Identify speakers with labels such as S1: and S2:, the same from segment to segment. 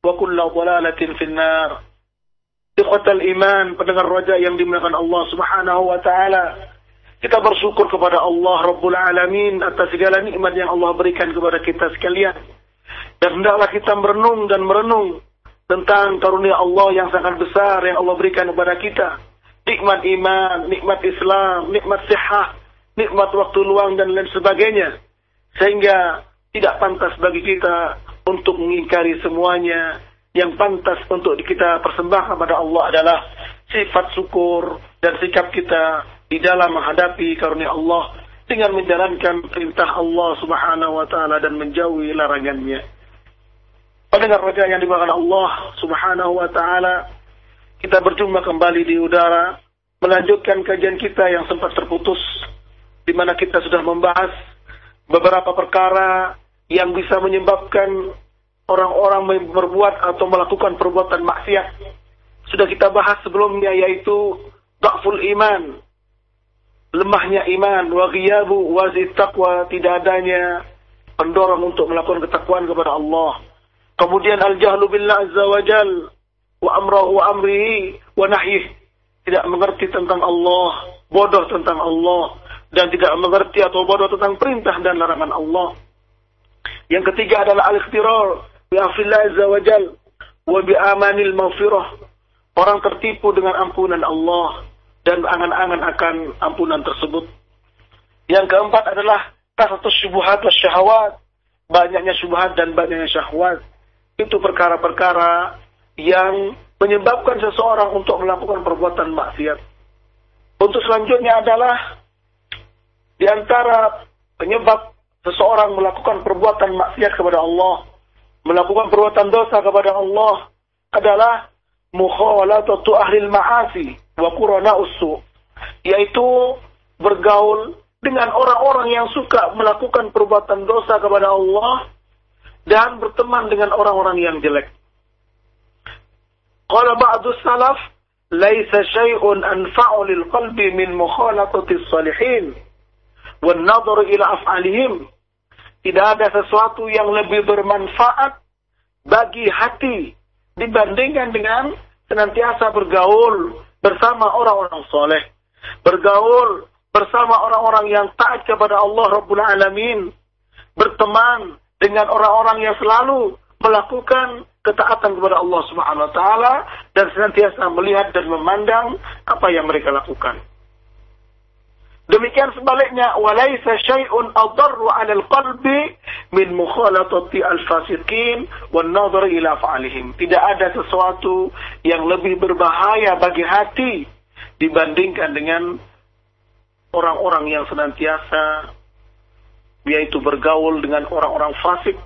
S1: wa kullu dhalalatin finnar. Ikhwatal iman, pendengar raja yang dimuliakan Allah Subhanahu wa taala. Kita bersyukur kepada Allah Rabbul Alamin atas segala nikmat yang Allah berikan kepada kita sekalian. Dan hendaklah kita merenung dan merenung tentang karunia Allah yang sangat besar yang Allah berikan kepada kita. Nikmat iman, nikmat Islam, nikmat sehat, nikmat waktu luang dan lain sebagainya. Sehingga tidak pantas bagi kita untuk mengingkari semuanya. Yang pantas untuk kita persembahkan kepada Allah adalah sifat syukur dan sikap kita di dalam menghadapi karunia Allah dengan menjalankan perintah Allah Subhanahu wa taala dan menjauhi larangannya. Pendengar raja yang dimakan Allah Subhanahu wa taala, kita berjumpa kembali di udara melanjutkan kajian kita yang sempat terputus di mana kita sudah membahas beberapa perkara yang bisa menyebabkan orang-orang berbuat atau melakukan perbuatan maksiat. Sudah kita bahas sebelumnya yaitu dhaful iman, lemahnya iman, wa ghiyabu wazid taqwa, tidak adanya pendorong untuk melakukan ketakwaan kepada Allah. Kemudian al-jahlu billah azza wa jal, wa amrahu wa amrihi wa nahyih. Tidak mengerti tentang Allah, bodoh tentang Allah, dan tidak mengerti atau bodoh tentang perintah dan larangan Allah. Yang ketiga adalah al-ikhtirar bi'afillah azza wa jal wa bi'amanil maghfirah. Orang tertipu dengan ampunan Allah dan angan-angan akan ampunan tersebut. Yang keempat adalah kasatus syubhat wa syahwat. Banyaknya syubhat dan banyaknya syahwat. Itu perkara-perkara yang menyebabkan seseorang untuk melakukan perbuatan maksiat. Untuk selanjutnya adalah di antara penyebab seseorang melakukan perbuatan maksiat kepada Allah, melakukan perbuatan dosa kepada Allah adalah mukhalatatu ahli ma'asi wa qurana usu yaitu bergaul dengan orang-orang yang suka melakukan perbuatan dosa kepada Allah dan berteman dengan orang-orang yang jelek. Qala ba'du salaf laisa syai'un anfa'u lil qalbi min mukhalatati salihin wan nadhar tidak ada sesuatu yang lebih bermanfaat bagi hati dibandingkan dengan senantiasa bergaul bersama orang-orang soleh. Bergaul bersama orang-orang yang taat kepada Allah Rabbul Alamin. Berteman dengan orang-orang yang selalu melakukan ketaatan kepada Allah Subhanahu wa taala dan senantiasa melihat dan memandang apa yang mereka lakukan. Demikian sebaliknya, walaisa syai'un adarru 'ala al-qalbi min mukhalatati al-fasiqin wan nadhar ila fa'alihim. Tidak ada sesuatu yang lebih berbahaya bagi hati dibandingkan dengan orang-orang yang senantiasa yaitu bergaul dengan orang-orang fasik,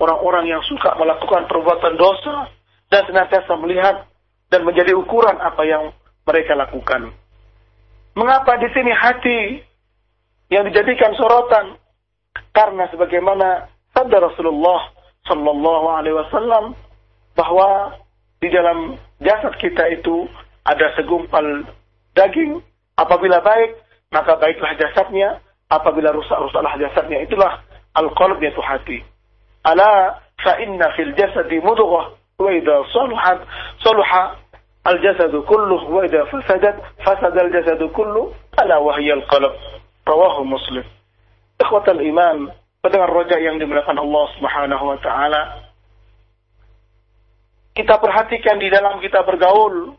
S1: orang-orang yang suka melakukan perbuatan dosa dan senantiasa melihat dan menjadi ukuran apa yang mereka lakukan. Mengapa di sini hati yang dijadikan sorotan? Karena sebagaimana sabda Rasulullah Shallallahu Alaihi Wasallam bahwa di dalam jasad kita itu ada segumpal daging. Apabila baik, maka baiklah jasadnya. Apabila rusak, rusaklah jasadnya. Itulah al-qalb yaitu hati. Ala fa inna fil jasadi mudghah wa idza saluhat saluha al-jasadu kulluh wa idza fasadat fasada al-jasadu kulluh ala wa hiya al-qalb. Rawahu Muslim. Ikhwatal iman, pendengar rojak yang dimuliakan Allah Subhanahu wa taala. Kita perhatikan di dalam kita bergaul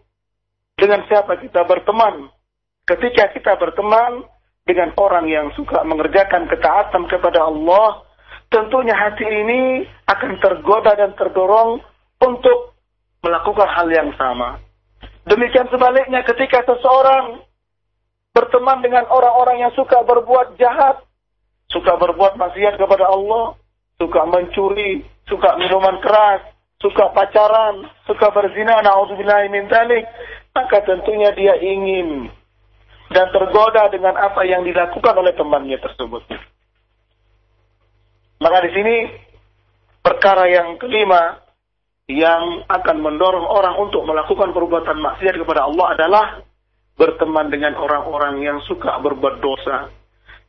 S1: dengan siapa kita berteman. Ketika kita berteman dengan orang yang suka mengerjakan ketaatan kepada Allah, tentunya hati ini akan tergoda dan terdorong untuk melakukan hal yang sama. Demikian sebaliknya ketika seseorang berteman dengan orang-orang yang suka berbuat jahat, suka berbuat maksiat kepada Allah, suka mencuri, suka minuman keras, suka pacaran, suka berzina, naudzubillahi min maka tentunya dia ingin dan tergoda dengan apa yang dilakukan oleh temannya tersebut. Maka di sini perkara yang kelima yang akan mendorong orang untuk melakukan perbuatan maksiat kepada Allah adalah berteman dengan orang-orang yang suka berbuat dosa,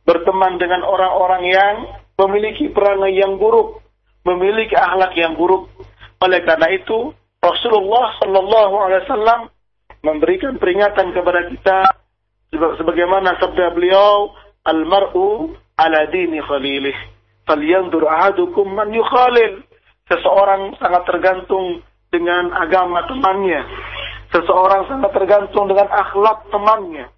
S1: berteman dengan orang-orang yang memiliki perangai yang buruk, memiliki akhlak yang buruk. Oleh karena itu, Rasulullah Shallallahu Alaihi Wasallam memberikan peringatan kepada kita sebagaimana sabda beliau, "Al-mar'u ala dini khalilih, falyanzur ahadukum man yukhalil." Seseorang sangat tergantung dengan agama temannya. Seseorang sangat tergantung dengan akhlak temannya,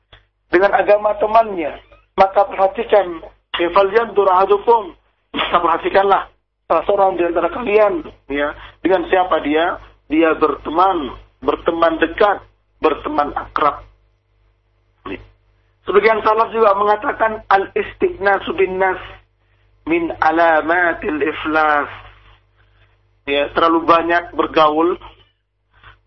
S1: dengan agama temannya. Maka perhatikan kefalian durahadukum maka perhatikanlah salah seorang di antara kalian ya dengan siapa dia? Dia berteman berteman dekat berteman akrab. Sebagian salaf juga mengatakan al istighnasu bin nas min alamatil iflas ya terlalu banyak bergaul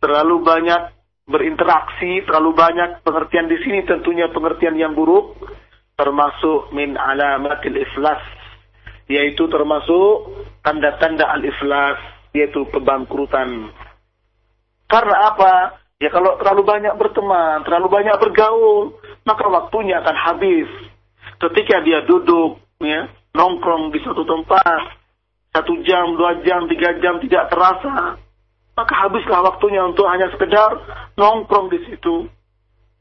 S1: terlalu banyak berinteraksi terlalu banyak pengertian di sini tentunya pengertian yang buruk termasuk min alamatil iflas yaitu termasuk tanda-tanda al-iflas yaitu kebangkrutan. Karena apa? Ya kalau terlalu banyak berteman, terlalu banyak bergaul, maka waktunya akan habis. Ketika dia duduk, ya, nongkrong di satu tempat, satu jam, dua jam, tiga jam tidak terasa, maka habislah waktunya untuk hanya sekedar nongkrong di situ,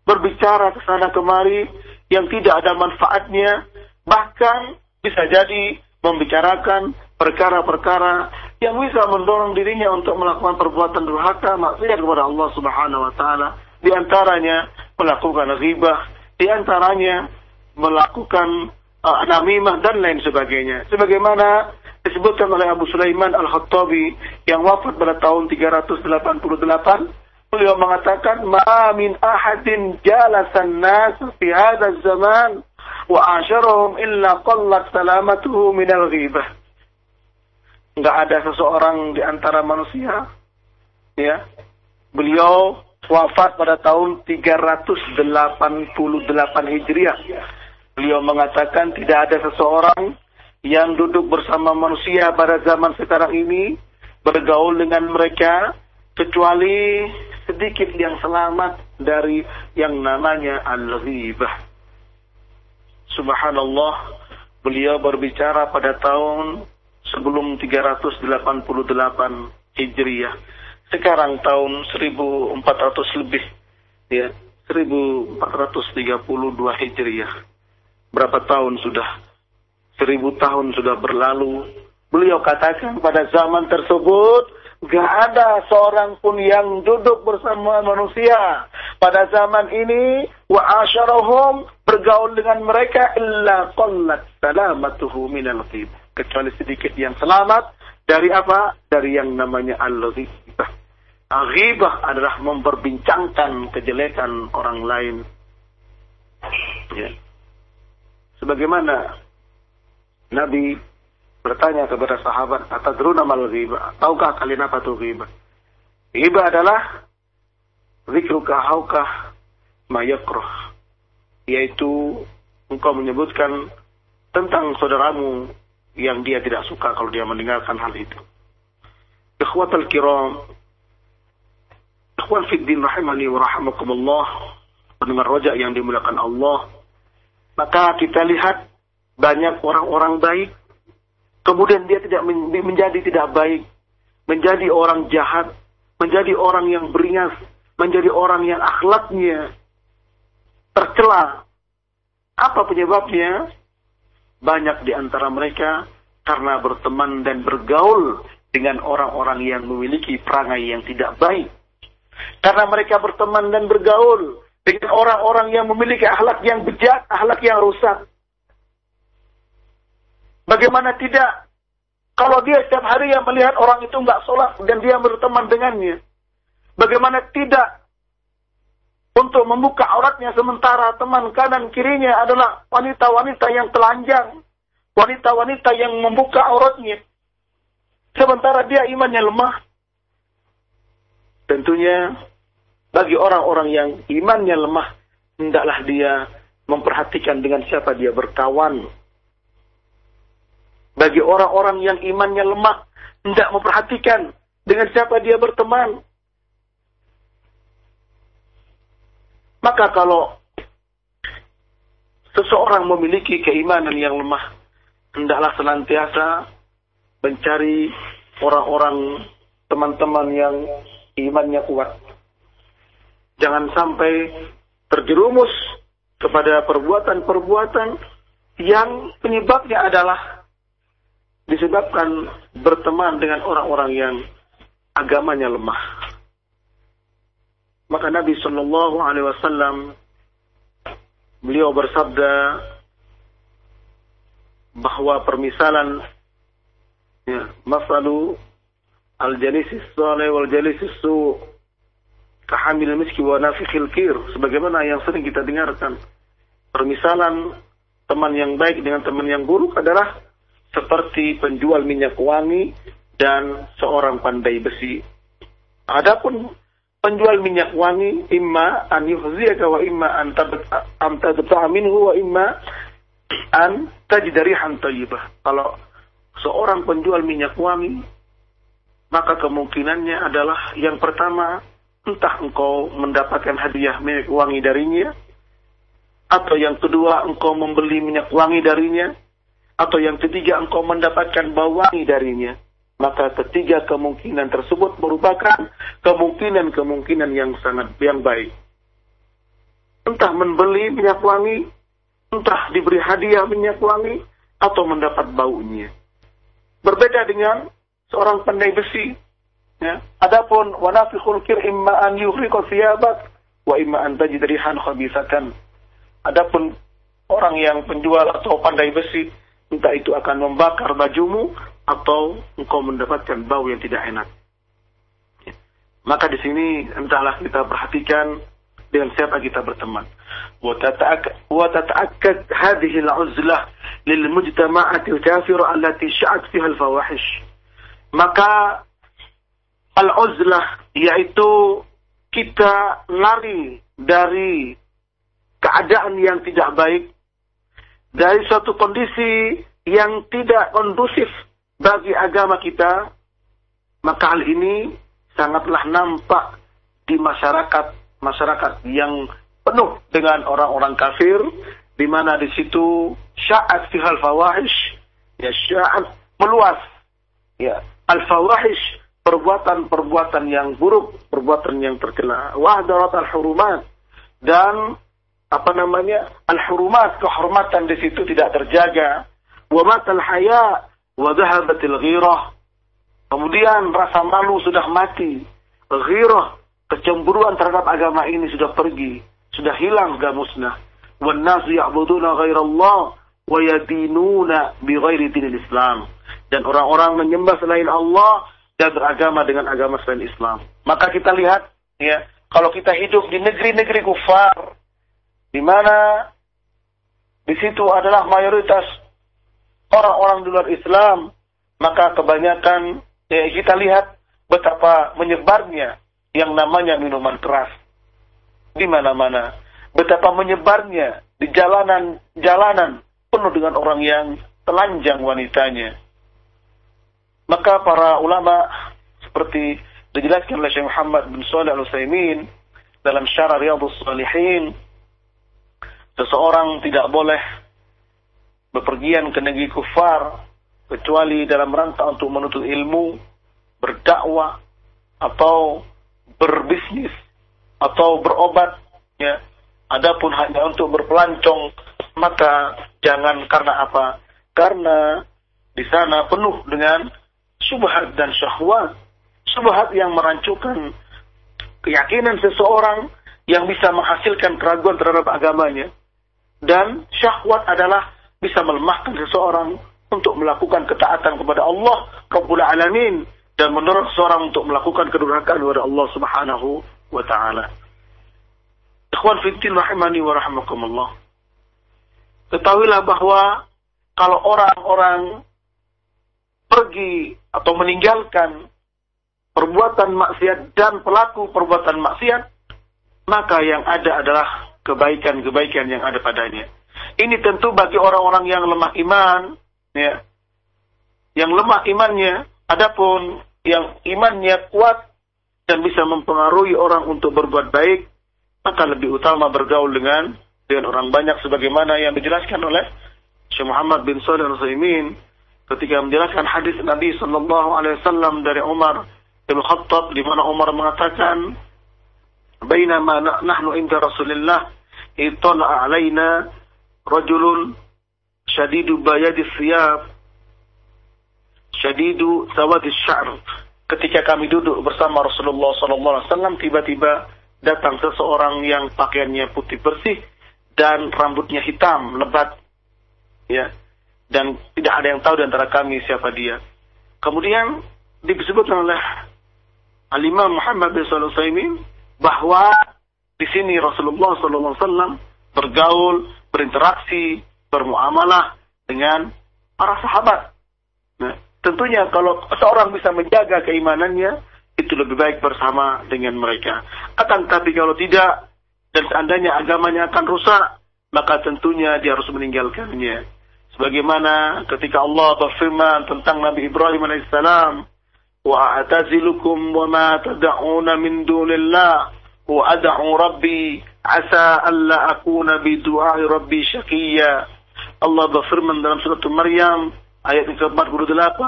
S1: berbicara ke sana kemari, yang tidak ada manfaatnya, bahkan bisa jadi membicarakan perkara-perkara yang bisa mendorong dirinya untuk melakukan perbuatan durhaka maksiat kepada Allah Subhanahu wa taala. Di antaranya melakukan ghibah, di antaranya melakukan uh, namimah dan lain sebagainya. Sebagaimana disebutkan oleh Abu Sulaiman Al-Khattabi yang wafat pada tahun 388 Beliau mengatakan, "Ma min ahadin jalasan nas fi hadha zaman wa asharahum illa qallat salamatuhu min al-ghibah." Enggak ada seseorang di antara manusia ya. Beliau wafat pada tahun 388 Hijriah. Beliau mengatakan tidak ada seseorang yang duduk bersama manusia pada zaman sekarang ini bergaul dengan mereka kecuali sedikit yang selamat dari yang namanya al-ghibah. Subhanallah, beliau berbicara pada tahun sebelum 388 Hijriah. Sekarang tahun 1400 lebih, ya, 1432 Hijriah. Berapa tahun sudah? Seribu tahun sudah berlalu. Beliau katakan pada zaman tersebut, Gak ada seorang pun yang duduk bersama manusia pada zaman ini wa asyarahum bergaul dengan mereka illa qallat salamatuhu minal ghib kecuali sedikit yang selamat dari apa? Dari yang namanya al-ghibah. Ghibah adalah memperbincangkan kejelekan orang lain. Ya. Sebagaimana Nabi bertanya kepada sahabat, "Atadruna mal ghibah?" Tahukah kalian apa itu ghibah? Ghibah adalah zikruka haukah mayakroh. Yaitu engkau menyebutkan tentang saudaramu yang dia tidak suka kalau dia mendengarkan hal itu. Ikhwatal kiram, Ikhwan Fiddin rahimani wa rahimakumullah. Pendengar rojak yang dimuliakan Allah. Maka kita lihat banyak orang-orang baik. Kemudian dia tidak menjadi tidak baik. Menjadi orang jahat. Menjadi orang yang beringas. Menjadi orang yang akhlaknya tercela. Apa penyebabnya? Banyak di antara mereka karena berteman dan bergaul dengan orang-orang yang memiliki perangai yang tidak baik. Karena mereka berteman dan bergaul dengan orang-orang yang memiliki akhlak yang bejat, akhlak yang rusak. Bagaimana tidak? Kalau dia setiap hari yang melihat orang itu nggak sholat dan dia berteman dengannya. Bagaimana tidak untuk membuka auratnya sementara teman kanan kirinya adalah wanita-wanita yang telanjang. Wanita-wanita yang membuka auratnya. Sementara dia imannya lemah. Tentunya bagi orang-orang yang imannya lemah, hendaklah dia memperhatikan dengan siapa dia berkawan. Bagi orang-orang yang imannya lemah, hendak memperhatikan dengan siapa dia berteman. Maka kalau seseorang memiliki keimanan yang lemah, hendaklah senantiasa mencari orang-orang teman-teman yang imannya kuat. Jangan sampai terjerumus kepada perbuatan-perbuatan yang penyebabnya adalah disebabkan berteman dengan orang-orang yang agamanya lemah. Maka Nabi Shallallahu Alaihi Wasallam beliau bersabda bahwa permisalan ya, masalu al jalisis saleh wal jalisis su kahamil miski wa nafikhil kir sebagaimana yang sering kita dengarkan permisalan teman yang baik dengan teman yang buruk adalah seperti penjual minyak wangi dan seorang pandai besi. Adapun penjual minyak wangi imma an yuhziyaka wa imma an tabta'a minhu wa imma an tajid rihan thayyibah. Kalau seorang penjual minyak wangi maka kemungkinannya adalah yang pertama entah engkau mendapatkan hadiah minyak wangi darinya atau yang kedua engkau membeli minyak wangi darinya atau yang ketiga engkau mendapatkan bau wangi darinya maka ketiga kemungkinan tersebut merupakan kemungkinan-kemungkinan yang sangat yang baik. Entah membeli minyak wangi, entah diberi hadiah minyak wangi, atau mendapat baunya. Berbeda dengan seorang pandai besi. Ya. Adapun wanafiqul kir imma an yuhriqa thiyabak wa imma an tajid rihan khabisatan. Adapun orang yang penjual atau pandai besi, entah itu akan membakar bajumu atau engkau mendapatkan bau yang tidak enak. Ya. Maka di sini entahlah kita perhatikan dengan siapa kita berteman. وتتأكد هذه العزلة للمجتمعات الكافرة التي شعت فيها الفواحش. Maka al-uzlah yaitu kita lari dari keadaan yang tidak baik dari suatu kondisi yang tidak kondusif bagi agama kita, maka hal ini sangatlah nampak di masyarakat masyarakat yang penuh dengan orang-orang kafir, di mana di situ syaat fihal fawahish, ya syaat meluas, ya al fawahish perbuatan-perbuatan yang buruk, perbuatan yang terkena wahdarat al hurumat dan apa namanya al-hurumat kehormatan di situ tidak terjaga. Wa matal haya wa dhahabatil ghirah. Kemudian rasa malu sudah mati. Ghirah kecemburuan terhadap agama ini sudah pergi. Sudah hilang sudah musnah. Wan nas ya'buduna ghairallah wa yadinuna bighairi dinil islam. Dan orang-orang menyembah selain Allah dan beragama dengan agama selain Islam. Maka kita lihat ya kalau kita hidup di negeri-negeri kufar di mana di situ adalah mayoritas orang-orang di luar Islam, maka kebanyakan ya, kita lihat betapa menyebarnya yang namanya minuman keras di mana-mana. Betapa menyebarnya di jalanan-jalanan penuh dengan orang yang telanjang wanitanya. Maka para ulama seperti dijelaskan oleh Syekh Muhammad bin Shalih Al-Utsaimin dalam Syarah Riyadhus Shalihin seseorang tidak boleh bepergian ke negeri kufar kecuali dalam rangka untuk menuntut ilmu, berdakwah atau berbisnis atau berobat ya. Adapun hanya untuk berpelancong maka jangan karena apa? Karena di sana penuh dengan subhat dan syahwat. Subhat yang merancukan keyakinan seseorang yang bisa menghasilkan keraguan terhadap agamanya. Dan syahwat adalah bisa melemahkan seseorang untuk melakukan ketaatan kepada Allah Rabbul Alamin dan menurut seseorang untuk melakukan kedurhakaan kepada Allah Subhanahu wa taala. Ikhwan fiddin rahimani wa. Ketahuilah bahwa kalau orang-orang pergi atau meninggalkan perbuatan maksiat dan pelaku perbuatan maksiat, maka yang ada adalah kebaikan-kebaikan yang ada padanya. Ini tentu bagi orang-orang yang lemah iman, ya. Yang lemah imannya, adapun yang imannya kuat dan bisa mempengaruhi orang untuk berbuat baik, maka lebih utama bergaul dengan dengan orang banyak sebagaimana yang dijelaskan oleh Syekh Muhammad bin Shalih Al-Utsaimin ketika menjelaskan hadis Nabi sallallahu alaihi wasallam dari Umar bin Khattab di mana Umar mengatakan bainama nahnu inda Rasulillah itala alaina rajulun syadidu bayadi siyab syadidu sawadis sya'r. Ketika kami duduk bersama Rasulullah sallallahu alaihi wasallam tiba-tiba datang seseorang yang pakaiannya putih bersih dan rambutnya hitam lebat. Ya. Dan tidak ada yang tahu di antara kami siapa dia. Kemudian disebutkan oleh Al-Imam Muhammad bin Shalih bahwa di sini Rasulullah SAW bergaul, berinteraksi, bermuamalah dengan para sahabat. Nah, tentunya kalau seorang bisa menjaga keimanannya, itu lebih baik bersama dengan mereka. Akan tapi kalau tidak, dan seandainya agamanya akan rusak, maka tentunya dia harus meninggalkannya. Sebagaimana ketika Allah berfirman tentang Nabi Ibrahim alaihissalam, وأعتزلكم وما تدعون من دون الله وأدعو ربي عسى ألا أكون بدعاء ربي شقيا Allah berfirman dalam surat Maryam ayat ke-48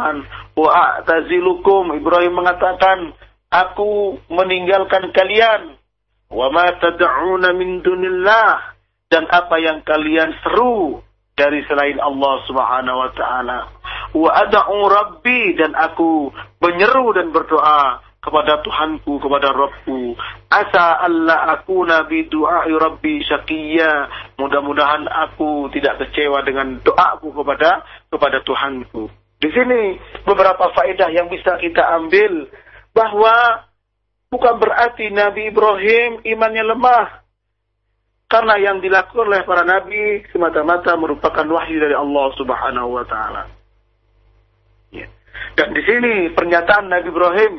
S1: wa a'tazilukum Ibrahim mengatakan aku meninggalkan kalian wa ma tad'una min dunillah dan apa yang kalian seru dari selain Allah Subhanahu wa taala wa ad'u rabbi dan aku menyeru dan berdoa kepada Tuhanku, kepada Rabbku. Asa Allah aku nabi doa Rabbi syakiyya. Mudah-mudahan aku tidak kecewa dengan doaku kepada kepada Tuhanku. Di sini beberapa faedah yang bisa kita ambil bahwa bukan berarti Nabi Ibrahim imannya lemah. Karena yang dilakukan oleh para nabi semata-mata merupakan wahyu dari Allah Subhanahu wa taala. Dan di sini pernyataan Nabi Ibrahim,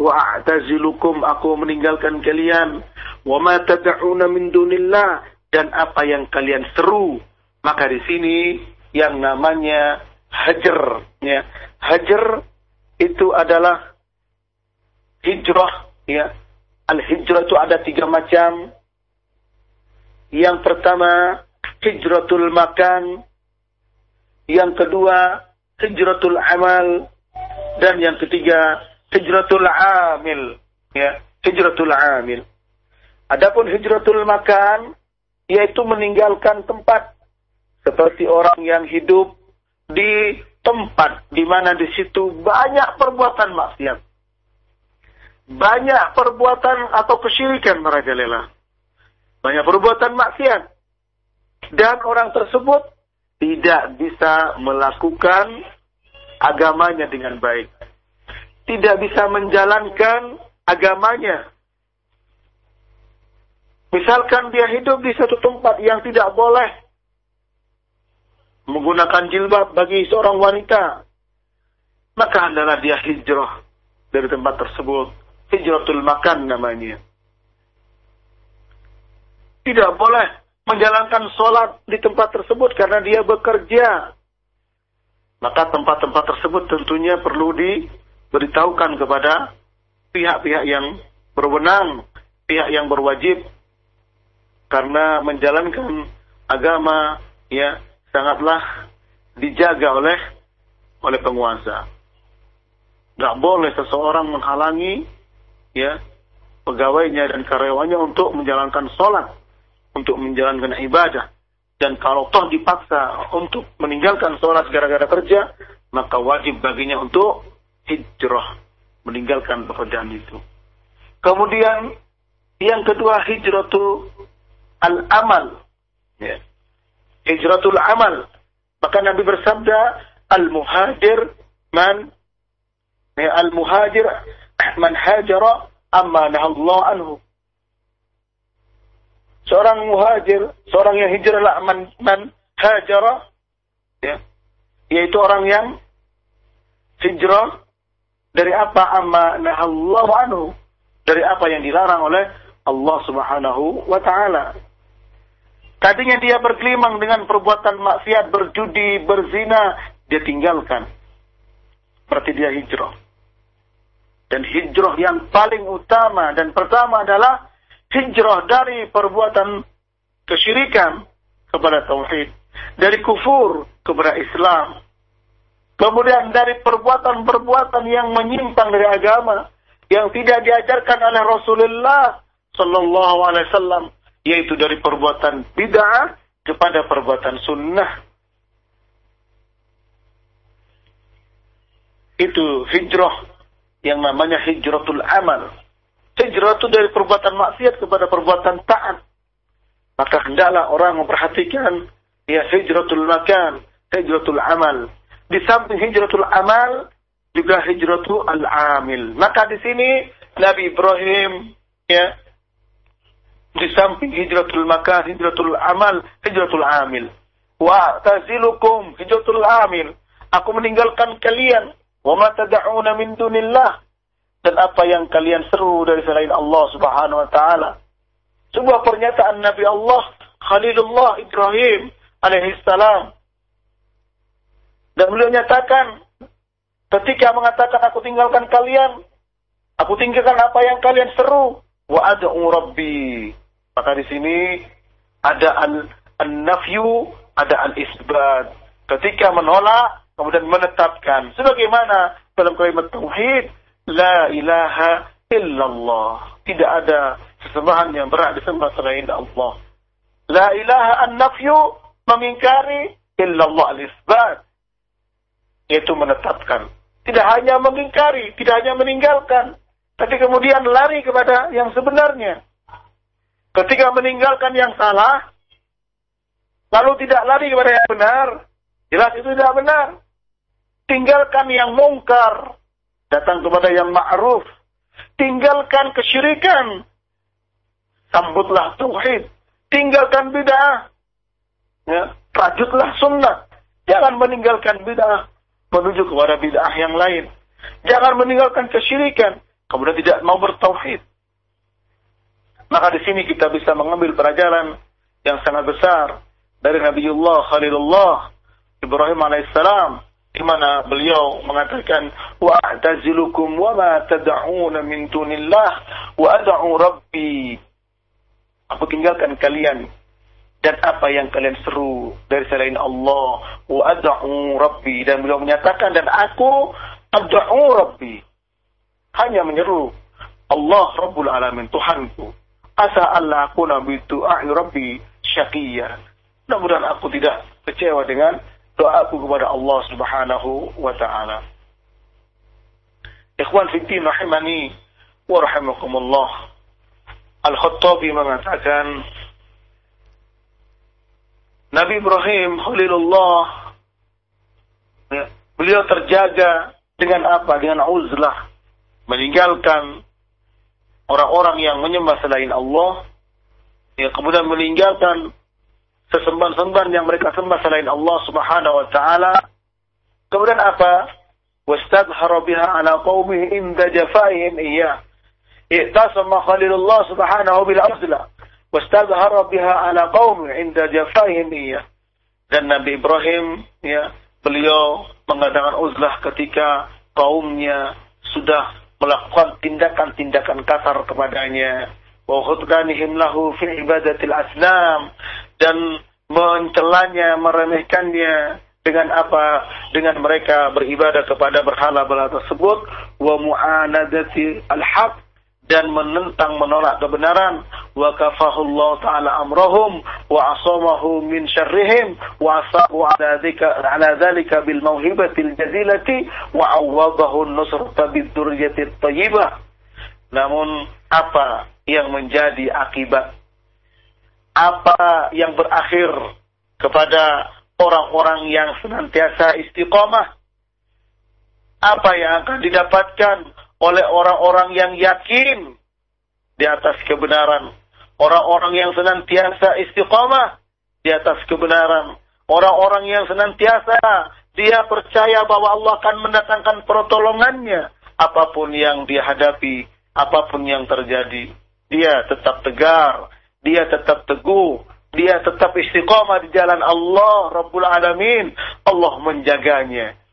S1: wa a'tazilukum aku meninggalkan kalian wa ma min dunillah dan apa yang kalian seru. Maka di sini yang namanya hajar ya. Hajar itu adalah hijrah ya. Al hijrah itu ada tiga macam. Yang pertama hijratul makan. Yang kedua hijratul amal dan yang ketiga hijratul amil. Ya hijratul amil. Adapun hijratul makan yaitu meninggalkan tempat. Seperti orang yang hidup di tempat di mana di situ banyak perbuatan maksiat. Banyak perbuatan atau kesyirikan merajalela banyak perbuatan maksiat. Dan orang tersebut tidak bisa melakukan agamanya dengan baik. Tidak bisa menjalankan agamanya. Misalkan dia hidup di satu tempat yang tidak boleh menggunakan jilbab bagi seorang wanita, maka adalah dia hijrah dari tempat tersebut. Hijratul makan namanya. Tidak boleh menjalankan sholat di tempat tersebut karena dia bekerja. Maka tempat-tempat tersebut tentunya perlu diberitahukan kepada pihak-pihak yang berwenang, pihak yang berwajib karena menjalankan agama ya sangatlah dijaga oleh oleh penguasa. Gak boleh seseorang menghalangi ya pegawainya dan karyawannya untuk menjalankan sholat, untuk menjalankan ibadah. Dan kalau toh dipaksa untuk meninggalkan sholat gara-gara kerja, maka wajib baginya untuk hijrah, meninggalkan pekerjaan itu. Kemudian yang kedua hijratu al-amal. Ya. Hijratul amal. Maka Nabi bersabda, al-muhajir man ya, al-muhajir man hajara amma nahallahu anhu. Seorang muhajir, seorang yang hijrah man, man hajara ya, yaitu orang yang hijrah dari apa amma nahallahu anhu, dari apa yang dilarang oleh Allah Subhanahu wa taala. Tadinya dia berkelimang dengan perbuatan maksiat, berjudi, berzina, dia tinggalkan. Berarti dia hijrah. Dan hijrah yang paling utama dan pertama adalah hijrah dari perbuatan kesyirikan kepada tauhid, dari kufur kepada Islam. Kemudian dari perbuatan-perbuatan yang menyimpang dari agama yang tidak diajarkan oleh Rasulullah sallallahu alaihi wasallam yaitu dari perbuatan bid'ah kepada perbuatan sunnah. Itu hijrah yang namanya hijratul amal. Hijrah itu dari perbuatan maksiat kepada perbuatan taat. Maka hendaklah orang memperhatikan ya hijratul makan, hijratul amal. Di samping hijratul amal juga hijratul al-amil. Maka di sini Nabi Ibrahim ya di samping hijratul makan, hijratul amal, hijratul amil. Wa tazilukum hijratul amil. Aku meninggalkan kalian. Wa ma tad'una min dunillah. Dan apa yang kalian seru dari selain Allah subhanahu wa ta'ala. Sebuah pernyataan Nabi Allah, Khalilullah Ibrahim alaihissalam. Dan beliau nyatakan, ketika mengatakan aku tinggalkan kalian, aku tinggalkan apa yang kalian seru. Wa ad'u rabbi maka di sini ada an-nafyu, ada al-isbat. Ketika menolak, kemudian menetapkan. Sebagaimana dalam kalimat tauhid, la ilaha illallah. Tidak ada sesembahan yang berat disembah selain Allah. La ilaha an-nafyu mengingkari illallah al-isbat. Yaitu menetapkan. Tidak hanya mengingkari, tidak hanya meninggalkan. Tapi kemudian lari kepada yang sebenarnya. Ketika meninggalkan yang salah, lalu tidak lari kepada yang benar, jelas itu tidak benar. Tinggalkan yang mungkar, datang kepada yang ma'ruf. Tinggalkan kesyirikan, sambutlah tauhid. Tinggalkan bid'ah, ya, rajutlah sunnah. Jangan meninggalkan bid'ah, menuju kepada bid'ah yang lain. Jangan meninggalkan kesyirikan, kemudian tidak mau bertauhid. Maka di sini kita bisa mengambil pelajaran yang sangat besar dari Nabiullah Khalilullah Ibrahim alaihissalam di mana beliau mengatakan wa a'tazilukum wa ma tad'un min dunillah wa ad'u rabbi. Aku tinggalkan kalian dan apa yang kalian seru dari selain Allah. Wa ad'u rabbi. Dan beliau menyatakan dan aku ad'u rabbi. Hanya menyeru Allah Rabbul Alamin Tuhanku Asa Allah aku nabi du'a'i Rabbi syakiyya. Mudah-mudahan aku tidak kecewa dengan doaku kepada Allah Subhanahu wa taala. Ikhwan fiddin rahimani wa rahimakumullah. Al-Khattabi mengatakan Nabi Ibrahim Khalilullah ya, beliau terjaga dengan apa? Dengan uzlah meninggalkan orang-orang yang menyembah selain Allah, ya kemudian meninggalkan sesembahan-sembahan yang mereka sembah selain Allah Subhanahu wa taala. Kemudian apa? Wastadhara biha ala qaumihi inda jafaihim iyyah. I'tasama Khalilullah Subhanahu bil azla. Wastadhara biha ala qaumihi inda jafaihim iyyah. Dan Nabi Ibrahim ya, beliau mengadakan uzlah ketika kaumnya sudah melakukan tindakan-tindakan kasar kepadanya wa khutlanihim lahu fi ibadatil asnam dan mencelanya meremehkannya dengan apa? Dengan mereka beribadah kepada berhala-berhala tersebut wa mu'anadati al-haq dan menentang menolak kebenaran. Wa kafahullah taala amrahum wa asamahu min syarrihim wa asahu ala dzika ala dzalika bil mauhibatil jazilati wa awwadahu nusrata bid durriyati thayyibah namun apa yang menjadi akibat apa yang berakhir kepada orang-orang yang senantiasa istiqomah apa yang akan didapatkan oleh orang-orang yang yakin di atas kebenaran. Orang-orang yang senantiasa istiqamah di atas kebenaran. Orang-orang yang senantiasa dia percaya bahwa Allah akan mendatangkan pertolongannya. Apa pun yang dia hadapi, apa pun yang terjadi. Dia tetap tegar, dia tetap teguh, dia tetap istiqamah di jalan Allah Rabbul Alamin. Allah menjaganya.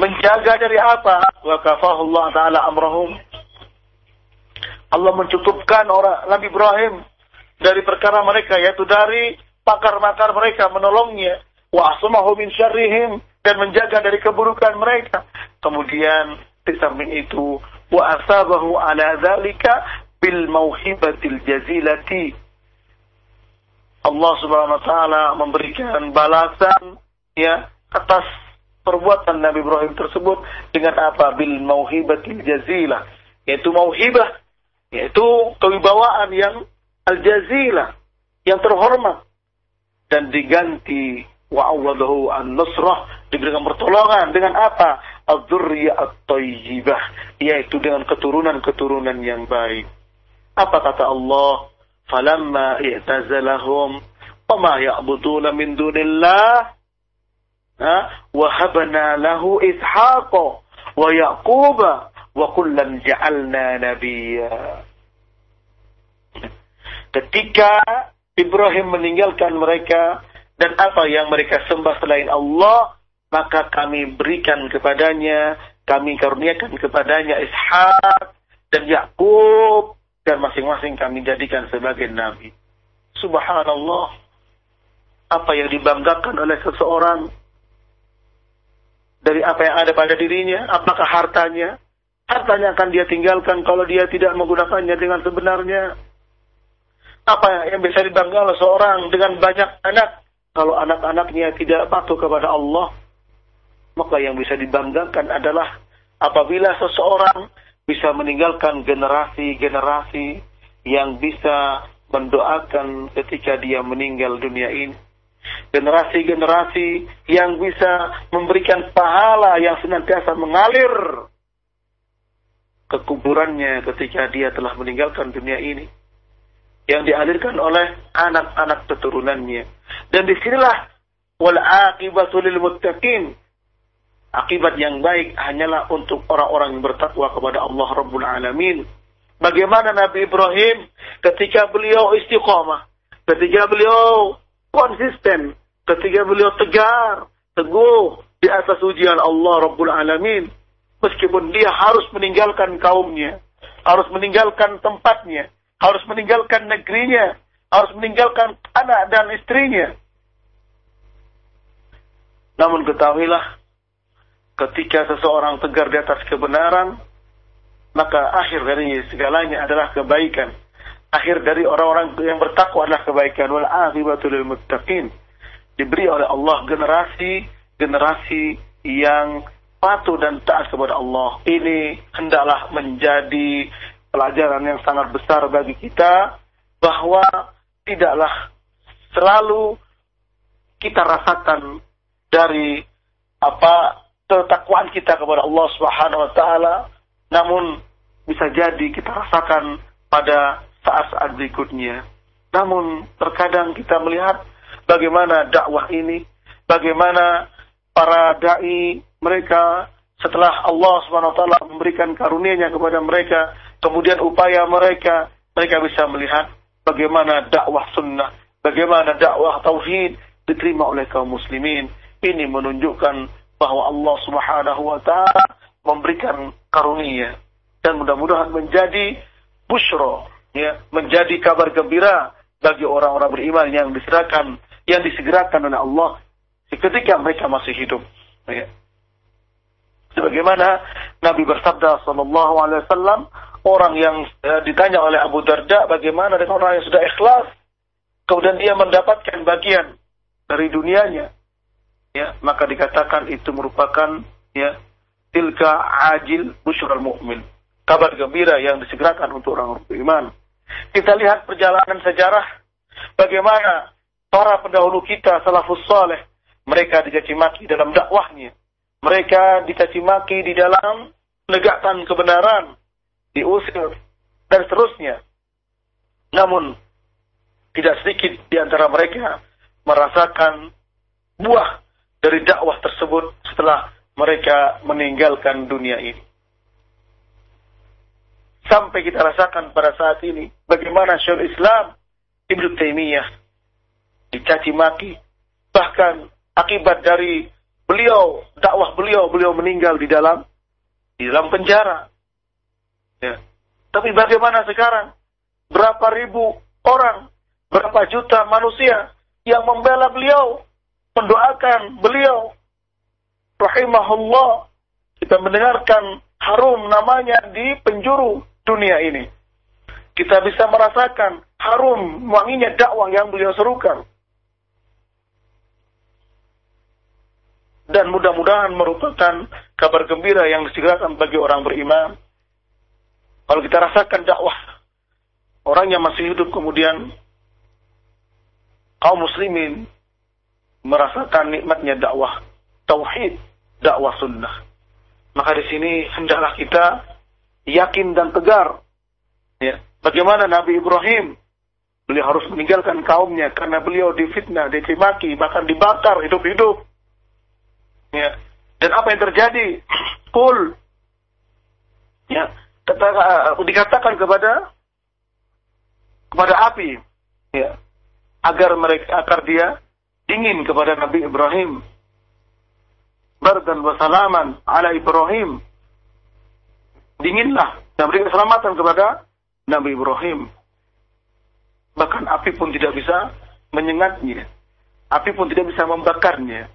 S1: menjaga dari apa? Wa Allah taala amrahum. Allah mencukupkan orang Nabi Ibrahim dari perkara mereka yaitu dari pakar-pakar mereka menolongnya wa asmahu min syarrihim dan menjaga dari keburukan mereka. Kemudian di samping itu wa asabahu ala dzalika bil mauhibatil jazilati. Allah Subhanahu wa taala memberikan balasan ya atas perbuatan Nabi Ibrahim tersebut dengan apa? Bil mauhibatil jazilah. Yaitu mauhibah. Yaitu kewibawaan yang al-jazilah. Yang terhormat. Dan diganti wa'awadahu an-nusrah. Diberikan pertolongan. Dengan apa? Al-dhurriya at-tayyibah. Yaitu dengan keturunan-keturunan yang baik. Apa kata Allah? Falamma i'tazalahum. Wama ya'buduna min dunillah wahabna lahu ishaqa wa yaquba wa kullan ja'alna nabiyya ketika Ibrahim meninggalkan mereka dan apa yang mereka sembah selain Allah maka kami berikan kepadanya kami karuniakan kepadanya Ishak dan Yakub dan masing-masing kami jadikan sebagai nabi. Subhanallah apa yang dibanggakan oleh seseorang dari apa yang ada pada dirinya, apakah hartanya, hartanya akan dia tinggalkan kalau dia tidak menggunakannya dengan sebenarnya. Apa yang bisa dibanggakan oleh seorang dengan banyak anak, kalau anak-anaknya tidak patuh kepada Allah, maka yang bisa dibanggakan adalah apabila seseorang bisa meninggalkan generasi-generasi yang bisa mendoakan ketika dia meninggal dunia ini. Generasi-generasi yang bisa memberikan pahala yang senantiasa mengalir ke kuburannya ketika dia telah meninggalkan dunia ini. Yang dialirkan oleh anak-anak keturunannya. Dan di sinilah wal aqibatu muttaqin akibat yang baik hanyalah untuk orang-orang yang bertakwa kepada Allah Rabbul Alamin bagaimana Nabi Ibrahim ketika beliau istiqamah ketika beliau konsisten ketika beliau tegar, teguh di atas ujian Allah Rabbul Alamin. Meskipun dia harus meninggalkan kaumnya, harus meninggalkan tempatnya, harus meninggalkan negerinya, harus meninggalkan anak dan istrinya. Namun ketahuilah, ketika seseorang tegar di atas kebenaran, maka akhir dari segalanya adalah kebaikan. Akhir dari orang-orang yang bertakwa adalah kebaikan. Wal lil muttaqin diberi oleh Allah generasi-generasi yang patuh dan taat kepada Allah. Ini hendaklah menjadi pelajaran yang sangat besar bagi kita bahwa tidaklah selalu kita rasakan dari apa ketakwaan kita kepada Allah Subhanahu wa taala namun bisa jadi kita rasakan pada saat-saat berikutnya. Namun terkadang kita melihat bagaimana dakwah ini, bagaimana para dai mereka setelah Allah swt memberikan karunia-Nya kepada mereka, kemudian upaya mereka, mereka bisa melihat bagaimana dakwah sunnah, bagaimana dakwah tauhid diterima oleh kaum muslimin. Ini menunjukkan bahwa Allah Subhanahu wa taala memberikan karunia dan mudah-mudahan menjadi busyro ya, menjadi kabar gembira bagi orang-orang beriman yang diserahkan yang disegerakan oleh Allah ketika mereka masih hidup. Ya. Sebagaimana Nabi bersabda sallallahu alaihi wasallam, orang yang eh, ditanya oleh Abu Darda bagaimana dengan orang yang sudah ikhlas, kemudian dia mendapatkan bagian dari dunianya, ya maka dikatakan itu merupakan ya tilka ajil busyral mu'min kabar gembira yang disegerakan untuk orang-orang beriman. Kita lihat perjalanan sejarah. Bagaimana para pendahulu kita salafus saleh mereka dicaci maki dalam dakwahnya. Mereka dicaci maki di dalam menegakkan kebenaran diusir dan seterusnya. Namun tidak sedikit di antara mereka merasakan buah dari dakwah tersebut setelah mereka meninggalkan dunia ini. Sampai kita rasakan pada saat ini bagaimana Syaikhul Islam Ibnu Taimiyah dicaci maki bahkan akibat dari beliau dakwah beliau beliau meninggal di dalam di dalam penjara. Ya. Tapi bagaimana sekarang? Berapa ribu orang, berapa juta manusia yang membela beliau, mendoakan beliau rahimahullah kita mendengarkan harum namanya di penjuru dunia ini. Kita bisa merasakan harum wanginya dakwah yang beliau serukan. Dan mudah-mudahan merupakan kabar gembira yang disegerakan bagi orang beriman. Kalau kita rasakan dakwah orang yang masih hidup kemudian kaum muslimin merasakan nikmatnya dakwah tauhid, dakwah sunnah. Maka di sini hendaklah kita yakin dan tegar. Ya, bagaimana Nabi Ibrahim beliau harus meninggalkan kaumnya karena beliau difitnah, dicimaki, bahkan dibakar hidup-hidup. Ya. Dan apa yang terjadi? Kul. Ya, kata, uh, dikatakan kepada kepada api, ya, agar mereka agar dia dingin kepada Nabi Ibrahim. Bardan wa salaman ala Ibrahim. Dinginlah dan beri keselamatan kepada Nabi Ibrahim. Bahkan api pun tidak bisa menyengatnya. Api pun tidak bisa membakarnya.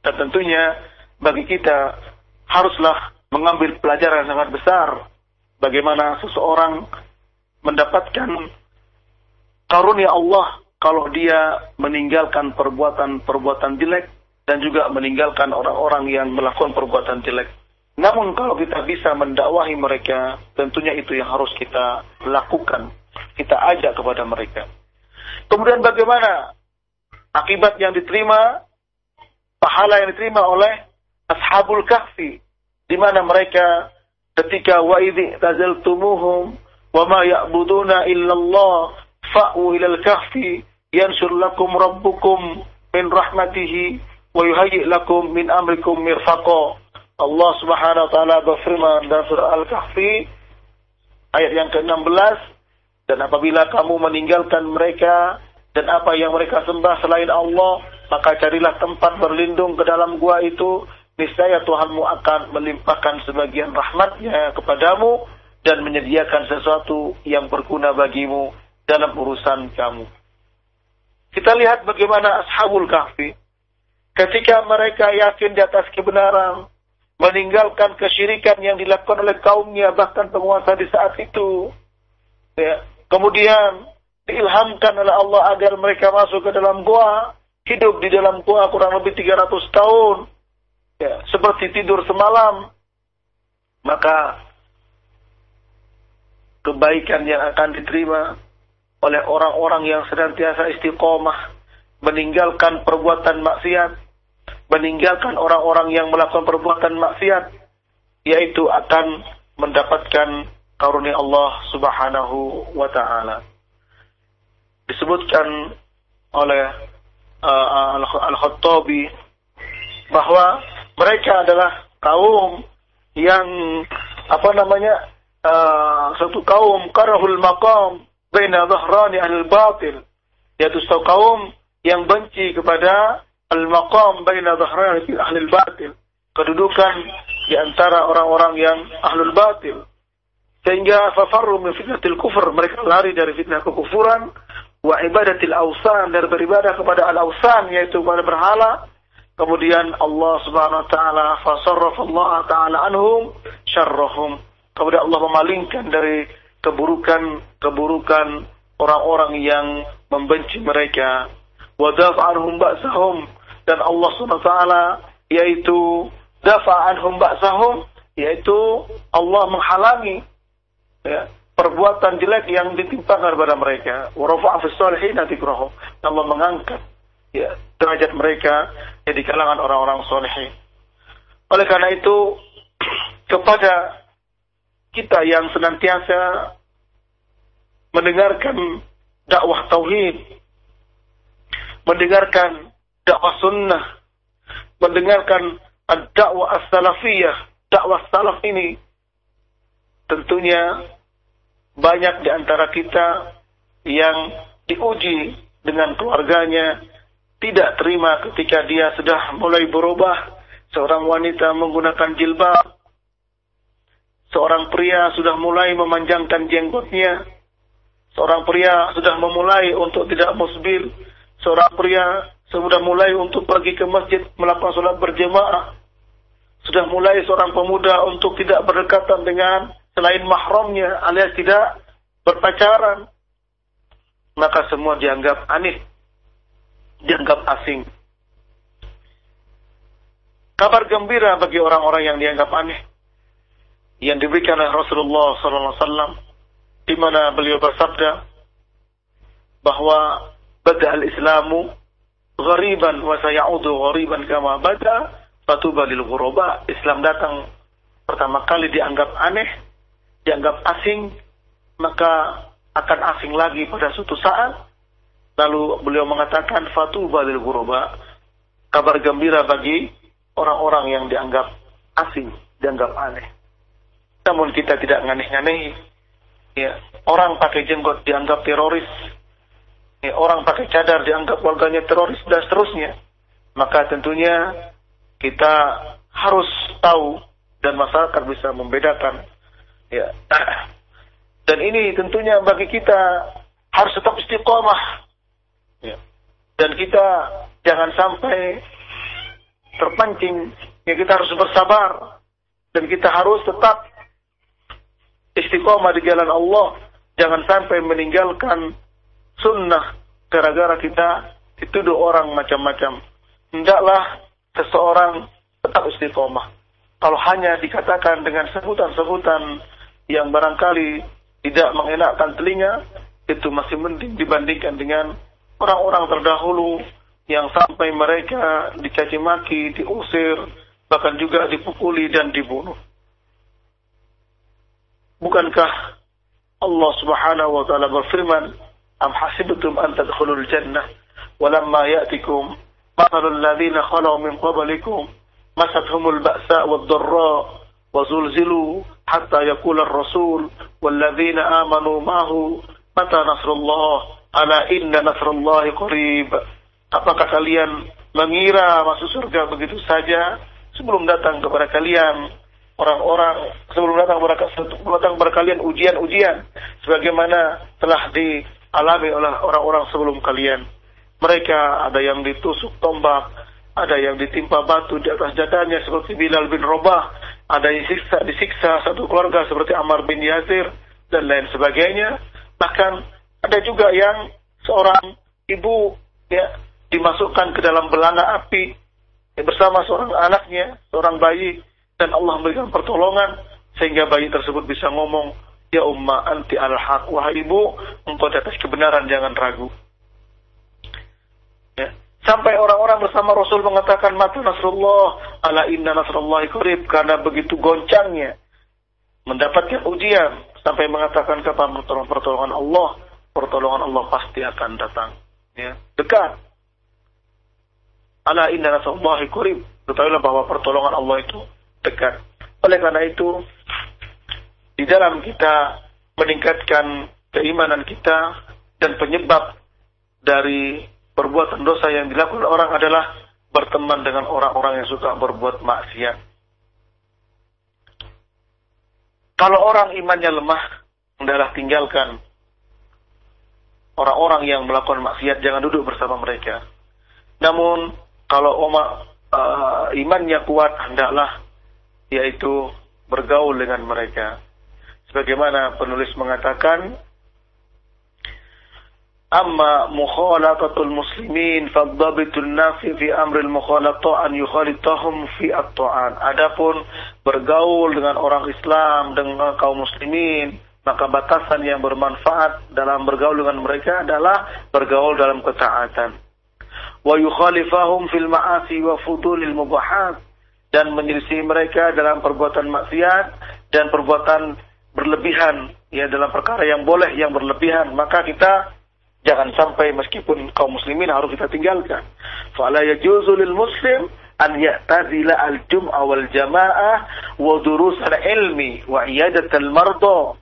S1: Dan tentunya bagi kita haruslah mengambil pelajaran yang sangat besar. Bagaimana seseorang mendapatkan karunia Allah kalau dia meninggalkan perbuatan-perbuatan jelek dan juga meninggalkan orang-orang yang melakukan perbuatan jelek. Namun kalau kita bisa mendakwahi mereka, tentunya itu yang harus kita lakukan. Kita ajak kepada mereka. Kemudian bagaimana akibat yang diterima, pahala yang diterima oleh ashabul kahfi, di mana mereka ketika wa idzi tazaltumuhum wa ma ya'buduna illallah fa'u ilal kahfi yansur lakum rabbukum min rahmatihi wa yuhayyi lakum min amrikum mirfaqa. Allah Subhanahu wa taala berfirman dalam surah Al-Kahfi ayat yang ke-16 dan apabila kamu meninggalkan mereka dan apa yang mereka sembah selain Allah maka carilah tempat berlindung ke dalam gua itu niscaya Tuhanmu akan melimpahkan sebagian rahmatnya kepadamu dan menyediakan sesuatu yang berguna bagimu dalam urusan kamu. Kita lihat bagaimana Ashabul Kahfi ketika mereka yakin di atas kebenaran, meninggalkan kesyirikan yang dilakukan oleh kaumnya bahkan penguasa di saat itu. Ya. Kemudian diilhamkan oleh Allah agar mereka masuk ke dalam gua, hidup di dalam gua kurang lebih 300 tahun. Ya, seperti tidur semalam. Maka kebaikan yang akan diterima oleh orang-orang yang senantiasa istiqomah, meninggalkan perbuatan maksiat, meninggalkan orang-orang yang melakukan perbuatan maksiat, yaitu akan mendapatkan karunia Allah Subhanahu wa taala. Disebutkan oleh uh, Al-Khattabi bahwa mereka adalah kaum yang apa namanya uh, satu kaum karahul maqam baina dhahrani al batil yaitu kaum yang benci kepada al-maqam baina dhahrani ahli batil kedudukan di antara orang-orang yang ahlul batil. Sehingga fafarru min fitnatil kufur. Mereka lari dari fitnah kekufuran. Wa ibadatil awsan. Dari beribadah kepada al-awsan. Yaitu kepada berhala. Kemudian Allah subhanahu wa ta'ala. Fasarraf Allah ta'ala anhum syarrahum. Kemudian Allah memalingkan dari keburukan-keburukan orang-orang yang membenci mereka. Wa dafa'anhum ba'sahum. Dan Allah ta'ala yaitu dafa'anhum ba'sahum yaitu Allah menghalangi ya, perbuatan jelek yang ditimpakan kepada mereka. Wa rafa'a fis salihin Allah mengangkat ya, derajat mereka ya, di kalangan orang-orang solehin. Oleh karena itu kepada kita yang senantiasa mendengarkan dakwah tauhid, mendengarkan dakwah sunnah, mendengarkan dakwah as-salafiyah, dakwah salaf ini tentunya banyak di antara kita yang diuji dengan keluarganya tidak terima ketika dia sudah mulai berubah. Seorang wanita menggunakan jilbab seorang pria sudah mulai memanjangkan jenggotnya seorang pria sudah memulai untuk tidak musbil seorang pria sudah mulai untuk pergi ke masjid melakukan sholat berjemaah. Sudah mulai seorang pemuda untuk tidak berdekatan dengan selain mahramnya alias tidak berpacaran. Maka semua dianggap aneh. Dianggap asing. Kabar gembira bagi orang-orang yang dianggap aneh. Yang diberikan oleh Rasulullah SAW. Di mana beliau bersabda bahwa bada al-Islamu ghariban wa sayaudu ghariban kama bada fatuba lil ghuraba. Islam datang pertama kali dianggap aneh, dianggap asing, maka akan asing lagi pada suatu saat. Lalu beliau mengatakan fatuba lil ghuraba. Kabar gembira bagi orang-orang yang dianggap asing, dianggap aneh. Namun kita tidak nganeh-nganehi. Ya, orang pakai jenggot dianggap teroris, ya, orang pakai cadar dianggap warganya teroris dan seterusnya, maka tentunya kita harus tahu dan masyarakat bisa membedakan. Ya. Dan ini tentunya bagi kita harus tetap istiqomah. Ya. Dan kita jangan sampai terpancing. Ya, kita harus bersabar. Dan kita harus tetap istiqomah di jalan Allah. Jangan sampai meninggalkan sunnah gara-gara kita dituduh orang macam-macam. Hendaklah seseorang tetap istiqomah. Kalau hanya dikatakan dengan sebutan-sebutan yang barangkali tidak mengenakkan telinga, itu masih mending dibandingkan dengan orang-orang terdahulu yang sampai mereka dicaci maki, diusir, bahkan juga dipukuli dan dibunuh. Bukankah Allah Subhanahu wa taala berfirman, أم حسبتم أن تدخلوا الجنة ولما يأتكم مثل الذين خلوا من قبلكم مستهم البأساء والضراء وزلزلوا حتى يقول الرسول والذين آمنوا معه متى نصر الله ألا إن نصر الله قريب Apakah kalian mengira masuk surga begitu saja sebelum datang kepada kalian Orang-orang sebelum datang datang kepada kalian ujian-ujian sebagaimana telah di alami oleh orang-orang sebelum kalian. Mereka ada yang ditusuk tombak, ada yang ditimpa batu di atas dadanya seperti Bilal bin Robah, ada yang disiksa, disiksa satu keluarga seperti Ammar bin Yasir dan lain sebagainya. Bahkan ada juga yang seorang ibu ya dimasukkan ke dalam belanga api ya, bersama seorang anaknya, seorang bayi dan Allah memberikan pertolongan sehingga bayi tersebut bisa ngomong Ya umma anti al-haq. Wahai ibu, engkau atas kebenaran, jangan ragu. Ya. Sampai orang-orang bersama Rasul mengatakan, Mata Nasrullah, ala inna Nasrullah qarib. Karena begitu goncangnya. Mendapatkan ujian. Sampai mengatakan kapan pertolongan Allah. Pertolongan Allah pasti akan datang. Ya. Dekat. Ala inna Nasrullah qarib. Ketahuilah bahwa pertolongan Allah itu Oleh karena itu, di dalam kita meningkatkan keimanan kita dan penyebab dari perbuatan dosa yang dilakukan orang adalah berteman dengan orang-orang yang suka berbuat maksiat. Kalau orang imannya lemah, hendaklah tinggalkan orang-orang yang melakukan maksiat, jangan duduk bersama mereka. Namun, kalau oma, uh, imannya kuat, hendaklah yaitu bergaul dengan mereka. Sebagaimana penulis mengatakan, Amma mukhalatatul muslimin fadhabitun nafi fi amril mukhalata an yukhalitahum fi at-ta'an. Adapun bergaul dengan orang Islam dengan kaum muslimin, maka batasan yang bermanfaat dalam bergaul dengan mereka adalah bergaul dalam ketaatan. Wa yukhalifahum fil ma'asi wa fudulil mubahat dan menyelisih mereka dalam perbuatan maksiat dan perbuatan berlebihan ya dalam perkara yang boleh yang berlebihan maka kita Jangan sampai meskipun kaum muslimin harus kita tinggalkan. Fala yajuzu lil muslim an ya'tazila al-jum'a wal jama'ah wa durus al-ilmi wa iyadat al-marda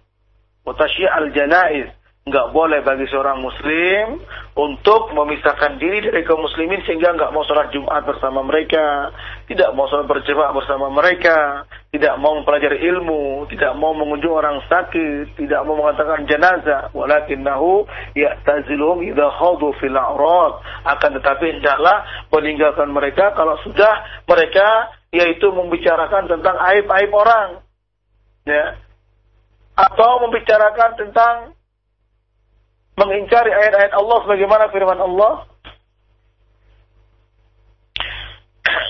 S1: wa tashyi' al-janaiz nggak boleh bagi seorang muslim untuk memisahkan diri dari kaum muslimin sehingga nggak mau sholat Jumat bersama mereka, tidak mau sholat berjamaah bersama mereka, tidak mau mempelajari ilmu, tidak mau mengunjungi orang sakit, tidak mau mengatakan jenazah, walakinnahu ya'tazilum idza khadu fil a'rad, akan tetapi hendaklah meninggalkan mereka kalau sudah mereka yaitu membicarakan tentang aib-aib orang. Ya. Atau membicarakan tentang mengingkari ayat-ayat Allah sebagaimana firman Allah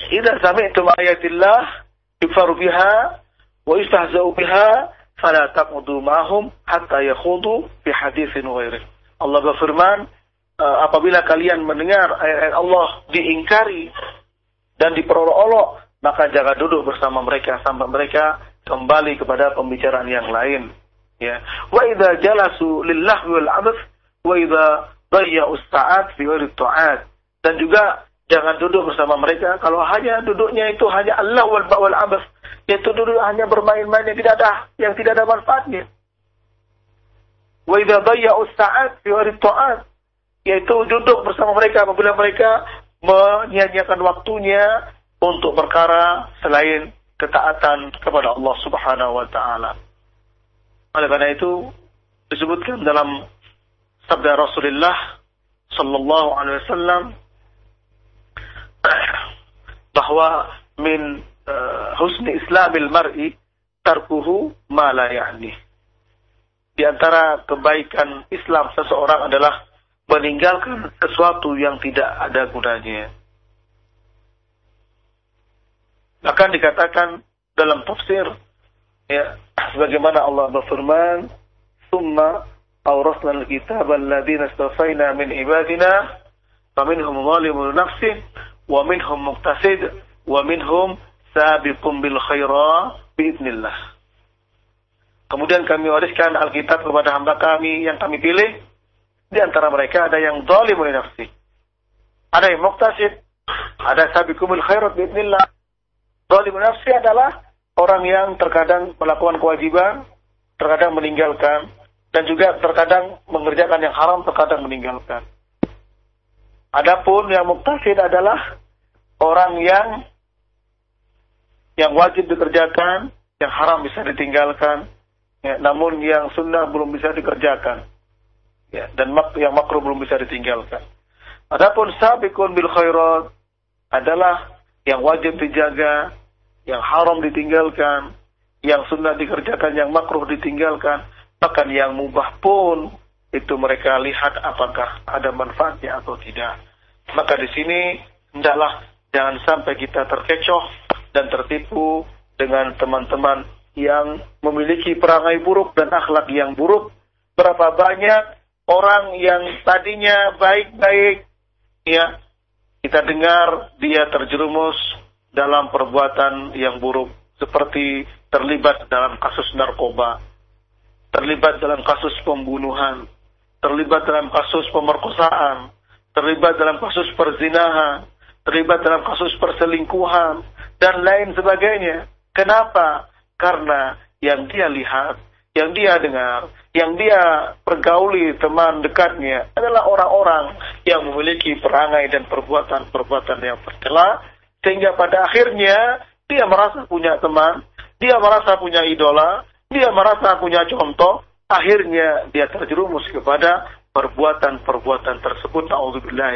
S1: Idza sami'tum ayatillah yukfaru biha wa yustahza'u biha fala taqudu ma'hum hatta yakhudu fi haditsin ghairi. Allah berfirman, uh, apabila kalian mendengar ayat-ayat Allah diingkari dan diperolok-olok, maka jangan duduk bersama mereka sampai mereka kembali kepada pembicaraan yang lain. Ya. Wa idza jalasu lillah wal abth wa idza dhayya'u sa'at fi ta'at. Dan juga jangan duduk bersama mereka kalau hanya duduknya itu hanya Allah wal wal abas yaitu duduk hanya bermain-main yang tidak ada yang tidak ada manfaatnya. Wa idza dhayya'u sa'at fi ta'at yaitu duduk bersama mereka apabila mereka menyia-nyiakan waktunya untuk perkara selain ketaatan kepada Allah Subhanahu wa taala. Oleh karena itu disebutkan dalam sabda Rasulullah sallallahu alaihi wasallam bahwa min uh, husni islamil mar'i tarkuhu ma la ya'ni. Di antara kebaikan Islam seseorang adalah meninggalkan sesuatu yang tidak ada gunanya. Bahkan dikatakan dalam tafsir ya sebagaimana Allah berfirman, "Summa أورثنا الكتاب الذين استوفينا من عبادنا فمنهم ظالم لنفسه ومنهم مقتصد ومنهم سابق بالخيرات بإذن الله Kemudian kami wariskan Alkitab kepada hamba kami yang kami pilih. Di antara mereka ada yang zalim oleh nafsi. Ada yang muktasid. Ada sabiqumul khairat biidnillah. Zalim nafsi adalah orang yang terkadang melakukan kewajiban, terkadang meninggalkan dan juga terkadang mengerjakan yang haram, terkadang meninggalkan. Adapun yang muktasid adalah orang yang yang wajib dikerjakan, yang haram bisa ditinggalkan, ya, namun yang sunnah belum bisa dikerjakan, ya, dan mak yang makruh belum bisa ditinggalkan. Adapun sabiqun bil khairat adalah yang wajib dijaga, yang haram ditinggalkan, yang sunnah dikerjakan, yang makruh ditinggalkan, Bahkan yang mubah pun itu mereka lihat apakah ada manfaatnya atau tidak. Maka di sini hendaklah jangan sampai kita terkecoh dan tertipu dengan teman-teman yang memiliki perangai buruk dan akhlak yang buruk. Berapa banyak orang yang tadinya baik-baik, ya kita dengar dia terjerumus dalam perbuatan yang buruk, seperti terlibat dalam kasus narkoba, terlibat dalam kasus pembunuhan, terlibat dalam kasus pemerkosaan, terlibat dalam kasus perzinahan, terlibat dalam kasus perselingkuhan, dan lain sebagainya. Kenapa? Karena yang dia lihat, yang dia dengar, yang dia pergauli teman dekatnya adalah orang-orang yang memiliki perangai dan perbuatan-perbuatan yang tercela sehingga pada akhirnya dia merasa punya teman, dia merasa punya idola, dia merasa punya contoh, akhirnya dia terjerumus kepada perbuatan-perbuatan tersebut.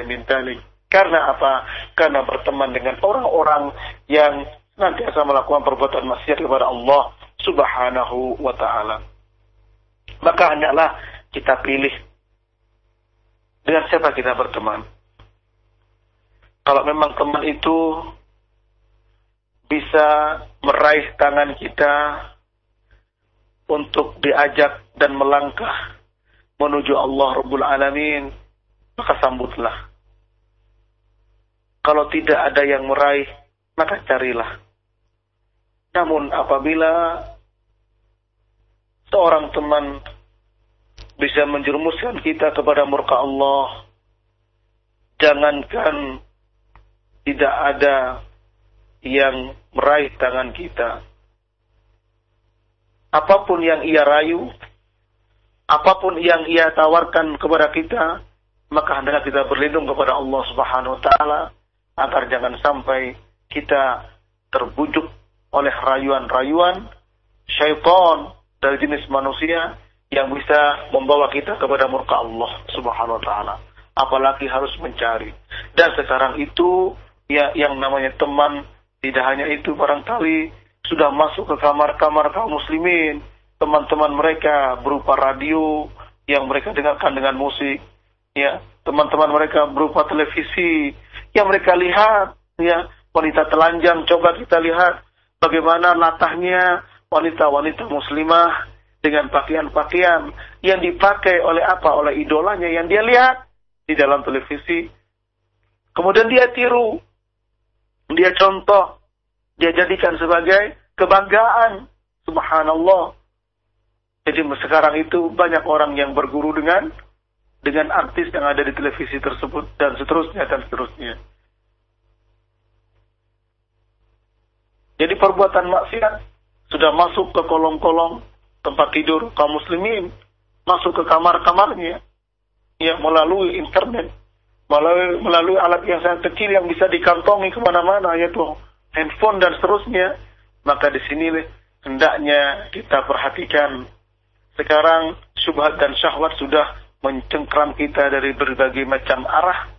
S1: Min Karena apa? Karena berteman dengan orang-orang yang senantiasa melakukan perbuatan maksiat kepada Allah Subhanahu wa taala. Maka hendaklah kita pilih dengan siapa kita berteman. Kalau memang teman itu bisa meraih tangan kita untuk diajak dan melangkah menuju Allah Rabbul Alamin, maka sambutlah. Kalau tidak ada yang meraih, maka carilah. Namun apabila seorang teman bisa menjerumuskan kita kepada murka Allah. Jangankan tidak ada yang meraih tangan kita. Apa pun yang ia rayu, apa pun yang ia tawarkan kepada kita, maka hendaknya kita berlindung kepada Allah Subhanahu wa taala agar jangan sampai kita terbujuk oleh rayuan-rayuan syaitan dari jenis manusia yang bisa membawa kita kepada murka Allah Subhanahu wa taala. Apalagi harus mencari. Dan sekarang itu ya yang namanya teman tidak hanya itu barangkali sudah masuk ke kamar-kamar kaum muslimin, teman-teman mereka berupa radio yang mereka dengarkan dengan musik, ya, teman-teman mereka berupa televisi yang mereka lihat, ya, wanita telanjang coba kita lihat bagaimana latahnya wanita-wanita muslimah dengan pakaian-pakaian yang dipakai oleh apa? Oleh idolanya yang dia lihat di dalam televisi. Kemudian dia tiru. Dia contoh. Dia jadikan sebagai kebanggaan. Subhanallah. Jadi sekarang itu banyak orang yang berguru dengan dengan artis yang ada di televisi tersebut dan seterusnya dan seterusnya. Jadi perbuatan maksiat sudah masuk ke kolong-kolong tempat tidur kaum muslimin, masuk ke kamar-kamarnya, ya melalui internet, melalui, melalui alat yang sangat kecil yang bisa dikantongi ke mana-mana, yaitu handphone dan seterusnya, maka di sini hendaknya kita perhatikan. Sekarang syubhat dan syahwat sudah mencengkram kita dari berbagai macam arah.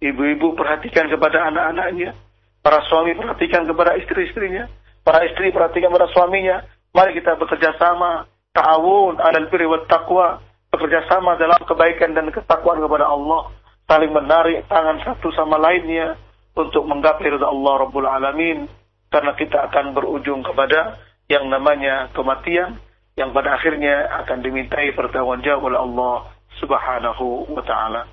S1: Ibu-ibu perhatikan kepada anak-anaknya, para suami perhatikan kepada istri-istrinya, Para istri perhatikan pada suaminya. Mari kita bekerja sama. Ta'awun alal birri wa taqwa. Bekerja sama dalam kebaikan dan ketakwaan kepada Allah. Saling menarik tangan satu sama lainnya. Untuk menggapai rida Allah Rabbul Alamin. Karena kita akan berujung kepada yang namanya kematian. Yang pada akhirnya akan dimintai pertanggung jawab oleh Allah Subhanahu wa Ta'ala.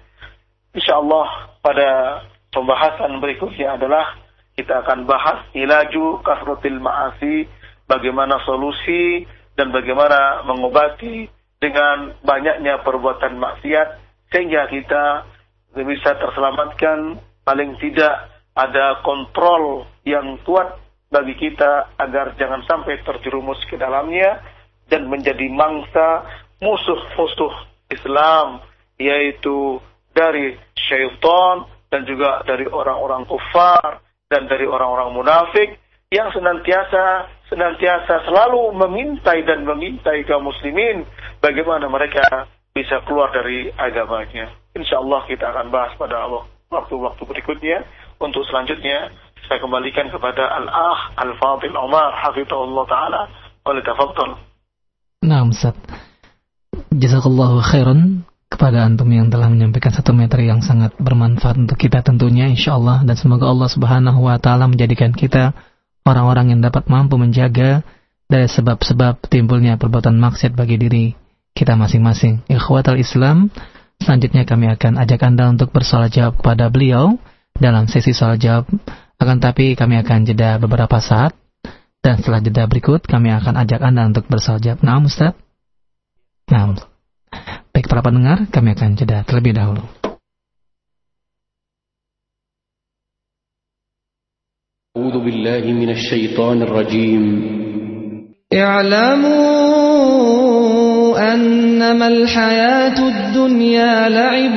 S1: InsyaAllah pada pembahasan berikutnya adalah kita akan bahas ilaju kasrotil ma'asi, bagaimana solusi dan bagaimana mengobati dengan banyaknya perbuatan maksiat sehingga kita bisa terselamatkan paling tidak ada kontrol yang kuat bagi kita agar jangan sampai terjerumus ke dalamnya dan menjadi mangsa musuh-musuh Islam yaitu dari syaitan dan juga dari orang-orang kufar dan dari orang-orang munafik yang senantiasa senantiasa selalu memintai dan memintai kaum muslimin bagaimana mereka bisa keluar dari agamanya. Insya Allah kita akan bahas pada waktu-waktu berikutnya. Untuk selanjutnya saya kembalikan kepada Al-Ah Al-Fadil Umar Hafizullah Ta'ala oleh tafadhol.
S2: Nah, Ustaz. Jazakallahu khairan kepada antum yang telah menyampaikan satu materi yang sangat bermanfaat untuk kita tentunya insya Allah dan semoga Allah subhanahu wa ta'ala menjadikan kita orang-orang yang dapat mampu menjaga dari sebab-sebab timbulnya perbuatan maksiat bagi diri kita masing-masing. Ikhwatal Islam, selanjutnya kami akan ajak Anda untuk bersoal jawab kepada beliau dalam sesi soal jawab. Akan tapi kami akan jeda beberapa saat dan setelah jeda berikut kami akan ajak Anda untuk bersoal jawab. Nah, Ustaz? Nah, Baik para pendengar, kami akan jeda terlebih dahulu.
S3: أعوذ بالله من الشيطان الرجيم
S4: اعلموا أن إنما الحياة الدنيا لعب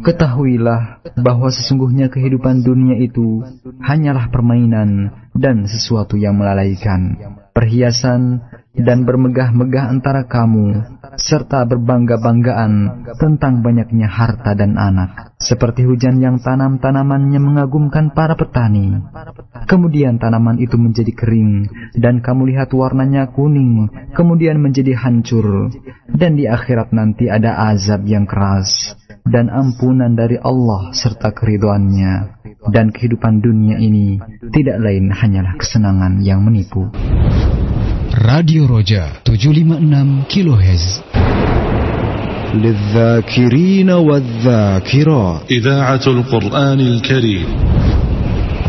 S5: Ketahuilah bahwa sesungguhnya kehidupan dunia itu hanyalah permainan dan sesuatu yang melalaikan, perhiasan dan bermegah-megah antara kamu, serta berbangga-banggaan tentang banyaknya harta dan anak, seperti hujan yang tanam-tanamannya mengagumkan para petani. Kemudian tanaman itu menjadi kering, dan kamu lihat warnanya kuning, kemudian menjadi hancur, dan di akhirat nanti ada azab yang keras dan ampunan dari Allah serta keriduannya dan kehidupan dunia ini tidak lain hanyalah kesenangan yang menipu.
S6: Radio Roja 756 kHz
S7: للذاكرين والذاكرات
S8: إذاعة القرآن الكريم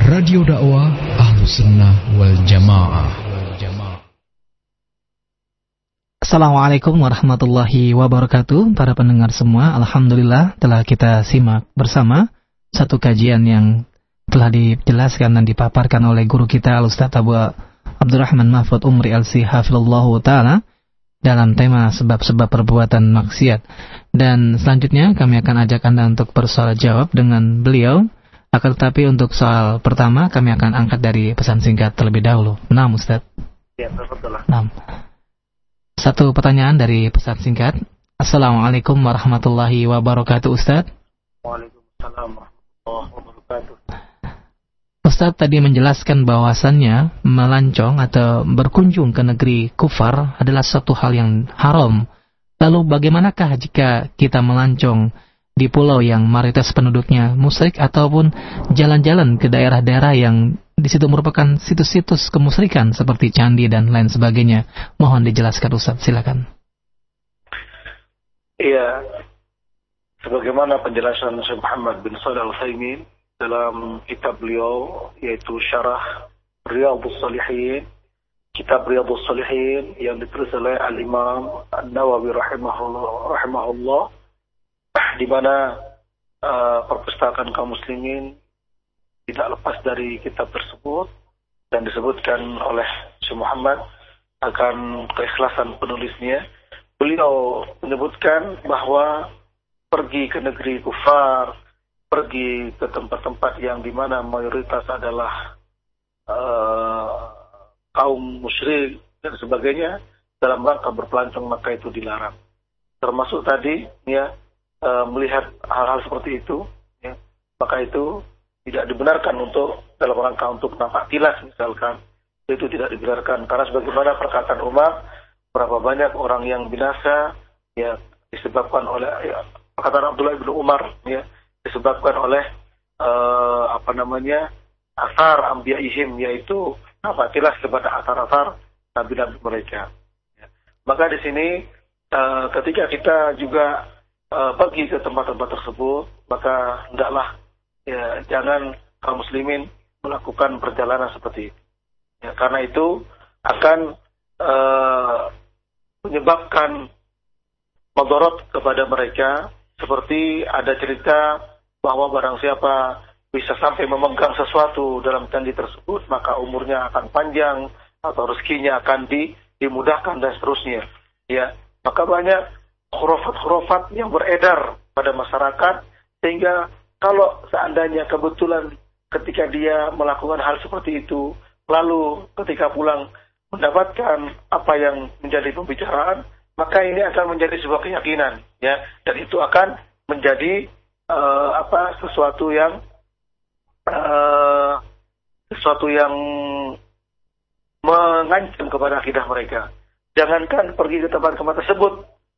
S6: Radio dakwah Ahlu Sunnah wal Jamaah
S2: Assalamualaikum warahmatullahi wabarakatuh. Para pendengar semua Alhamdulillah telah kita simak bersama Satu kajian yang telah dijelaskan dan dipaparkan oleh guru kita Al-Ustaz Abu Abdurrahman Mahfud Umri Al-Si Hafilullahu Ta'ala Dalam tema sebab-sebab perbuatan maksiat. Dan selanjutnya kami akan ajak Anda untuk bersoal jawab dengan beliau. Akan tetapi untuk soal pertama kami akan angkat dari pesan singkat terlebih dahulu. Nah Ustaz.
S1: Ya, betul.
S2: Nah satu pertanyaan dari pesan singkat. Assalamualaikum warahmatullahi wabarakatuh Ustaz.
S1: Waalaikumsalam warahmatullahi wabarakatuh.
S2: Ustaz tadi menjelaskan bahwasannya melancong atau berkunjung ke negeri kufar adalah satu hal yang haram. Lalu bagaimanakah jika kita melancong di pulau yang mayoritas penduduknya musyrik ataupun jalan-jalan ke daerah-daerah yang di situ merupakan situs-situs kemusyrikan seperti candi dan lain sebagainya. Mohon dijelaskan Ustaz, silakan.
S1: Iya, sebagaimana penjelasan Syekh Muhammad bin Shalih Al-Utsaimin dalam kitab beliau yaitu Syarah Riyadhus Shalihin, kitab Riyadhus Shalihin yang ditulis oleh Al-Imam An-Nawawi rahimahullah, rahimahullah di mana uh, perpustakaan kaum muslimin tidak lepas dari kitab tersebut dan disebutkan oleh Syekh Muhammad akan keikhlasan penulisnya. Beliau menyebutkan bahwa pergi ke negeri kufar, pergi ke tempat-tempat yang di mana mayoritas adalah uh, kaum musyrik dan sebagainya dalam rangka berpelancong maka itu dilarang. Termasuk tadi ya uh, melihat hal-hal seperti itu, ya, maka itu tidak dibenarkan untuk dalam rangka untuk nampak tilas misalkan itu tidak dibenarkan karena sebagaimana perkataan Umar berapa banyak orang yang binasa ya disebabkan oleh ya, perkataan Abdullah bin Umar ya disebabkan oleh uh, apa namanya asar ihim yaitu nampak tilas kepada asar-asar nabi-nabi mereka ya. maka di sini uh, ketika kita juga uh, pergi ke tempat-tempat tersebut maka hendaklah ya jangan kaum muslimin melakukan perjalanan seperti itu. Ya, karena itu akan uh, menyebabkan madorot kepada mereka seperti ada cerita bahwa barang siapa bisa sampai memegang sesuatu dalam candi tersebut maka umurnya akan panjang atau rezekinya akan di, dimudahkan dan seterusnya ya maka banyak khurafat-khurafat yang beredar pada masyarakat sehingga kalau seandainya kebetulan ketika dia melakukan hal seperti itu, lalu ketika pulang mendapatkan apa yang menjadi pembicaraan, maka ini akan menjadi sebuah keyakinan, ya, dan itu akan menjadi uh, apa sesuatu yang uh, sesuatu yang mengancam kepada akidah mereka. Jangankan pergi ke tempat-tempat tersebut,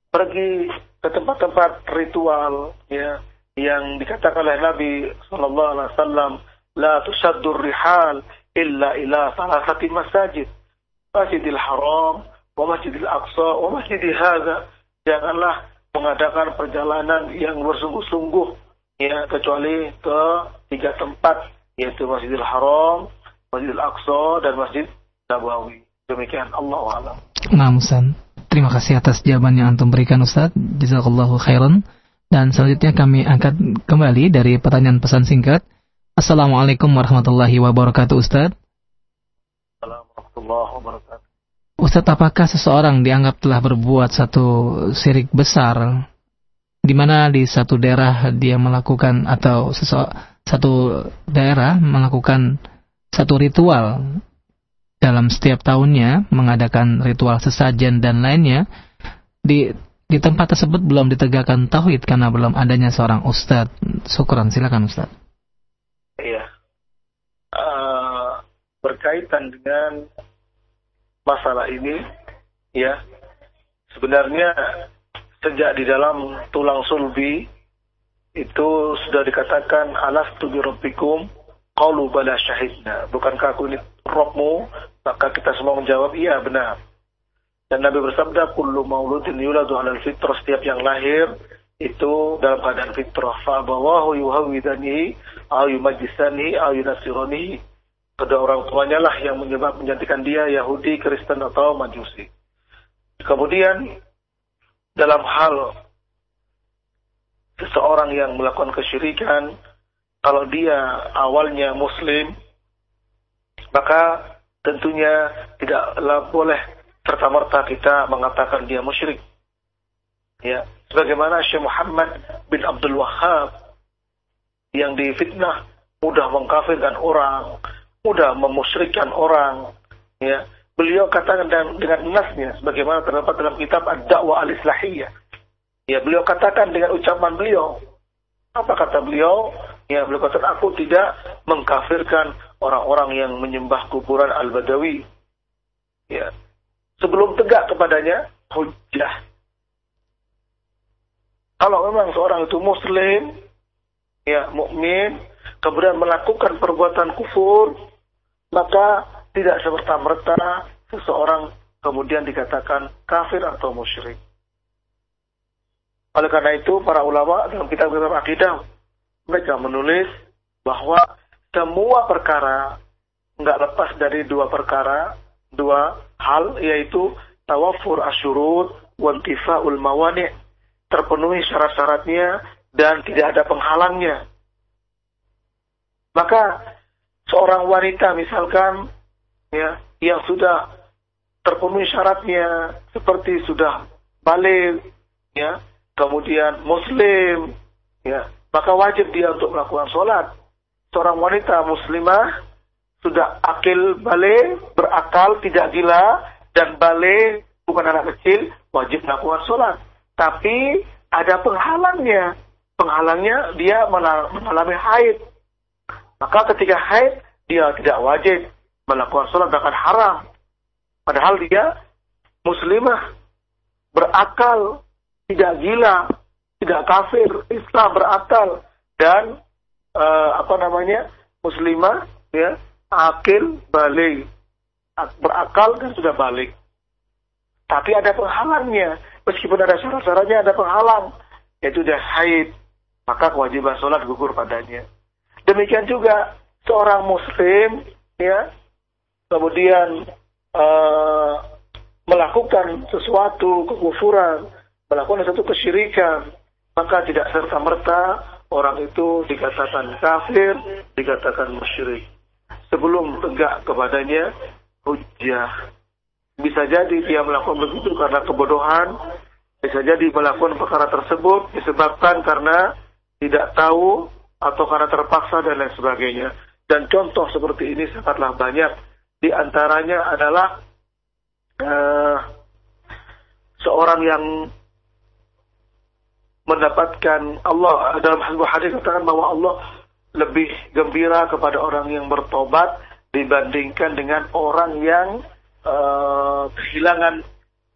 S1: pergi ke tempat-tempat ritual ya yang dikatakan oleh Nabi Shallallahu Alaihi Wasallam, la tusaddur rihal illa ila salasati masajid, Masjidil Haram, wa Masjidil Aqsa, wa Masjidil Hadza. Janganlah mengadakan perjalanan yang bersungguh-sungguh ya kecuali ke tiga tempat yaitu Masjidil Haram, Masjidil Aqsa dan Masjid Nabawi. Demikian Allah alam.
S2: Ustaz. Terima kasih atas jawaban yang antum berikan Ustaz. Jazakallahu khairan. Dan selanjutnya kami angkat kembali dari pertanyaan pesan singkat. Assalamualaikum warahmatullahi wabarakatuh Ustaz.
S1: Assalamualaikum warahmatullahi wabarakatuh.
S2: Ustaz, apakah seseorang dianggap telah berbuat satu sirik besar di mana di satu daerah dia melakukan atau satu daerah melakukan satu ritual dalam setiap tahunnya mengadakan ritual sesajen dan lainnya di di tempat tersebut belum ditegakkan tauhid karena belum adanya seorang ustadz. Syukuran, silakan ustadz.
S1: Iya. Uh, berkaitan dengan masalah ini, ya sebenarnya sejak di dalam tulang sulbi itu sudah dikatakan alas tu rabbikum qalu bala syahidna. Bukankah aku ini Robmu? Maka kita semua menjawab, iya benar. Dan Nabi bersabda, Kullu mauludin yuladu alal fitrah, setiap yang lahir, itu dalam keadaan fitrah. Fa'abawahu yuhawidanihi, au yumajisanihi, au yunasironihi. Kedua orang tuanya lah yang menyebab menjadikan dia Yahudi, Kristen atau Majusi. Kemudian dalam hal seseorang yang melakukan kesyirikan, kalau dia awalnya Muslim, maka tentunya tidaklah boleh serta-merta kita mengatakan dia musyrik. Ya, sebagaimana Syekh Muhammad bin Abdul Wahab yang difitnah mudah mengkafirkan orang, mudah memusyrikkan orang, ya. Beliau katakan dengan, dengan nasnya sebagaimana terdapat dalam kitab Ad-Da'wah Al-Islahiyah. Ya, beliau katakan dengan ucapan beliau. Apa kata beliau? Ya, beliau katakan aku tidak mengkafirkan orang-orang yang menyembah kuburan Al-Badawi. Ya. Sebelum tegak kepadanya hujjah. Kalau memang seorang itu muslim, ya mukmin, kemudian melakukan perbuatan kufur, maka tidak semerta-merta seseorang kemudian dikatakan kafir atau musyrik. Oleh karena itu, para ulama dalam kitab-kitab akidah, mereka menulis bahwa semua perkara nggak lepas dari dua perkara, dua hal yaitu tawafur asyurut wantifa'ul mawani terpenuhi syarat-syaratnya dan tidak ada penghalangnya. Maka seorang wanita misalkan ya yang sudah terpenuhi syaratnya seperti sudah balik ya kemudian muslim ya maka wajib dia untuk melakukan sholat seorang wanita muslimah sudah akil balik, berakal, tidak gila, dan balik bukan anak kecil, wajib melakukan sholat. Tapi ada penghalangnya. Penghalangnya dia mengalami haid. Maka ketika haid, dia tidak wajib melakukan sholat, bahkan haram. Padahal dia muslimah, berakal, tidak gila, tidak kafir, Islam berakal, dan uh, apa namanya muslimah ya akil balik. Berakal dan sudah balik. Tapi ada penghalangnya meskipun ada syarat-syaratnya ada penghalang. Yaitu dia haid. Maka kewajiban sholat gugur padanya. Demikian juga seorang muslim ya kemudian uh, melakukan sesuatu kekufuran melakukan sesuatu kesyirikan maka tidak serta merta orang itu dikatakan kafir, dikatakan musyrik. Sebelum tegak kepadanya hujjah. Bisa jadi dia melakukan begitu karena kebodohan, bisa jadi melakukan perkara tersebut disebabkan karena tidak tahu atau karena terpaksa dan lain sebagainya. Dan contoh seperti ini sangatlah banyak. Di antaranya adalah uh, seorang yang mendapatkan Allah dalam hadis katakan bahwa Allah lebih gembira kepada orang yang bertobat dibandingkan dengan orang yang uh, kehilangan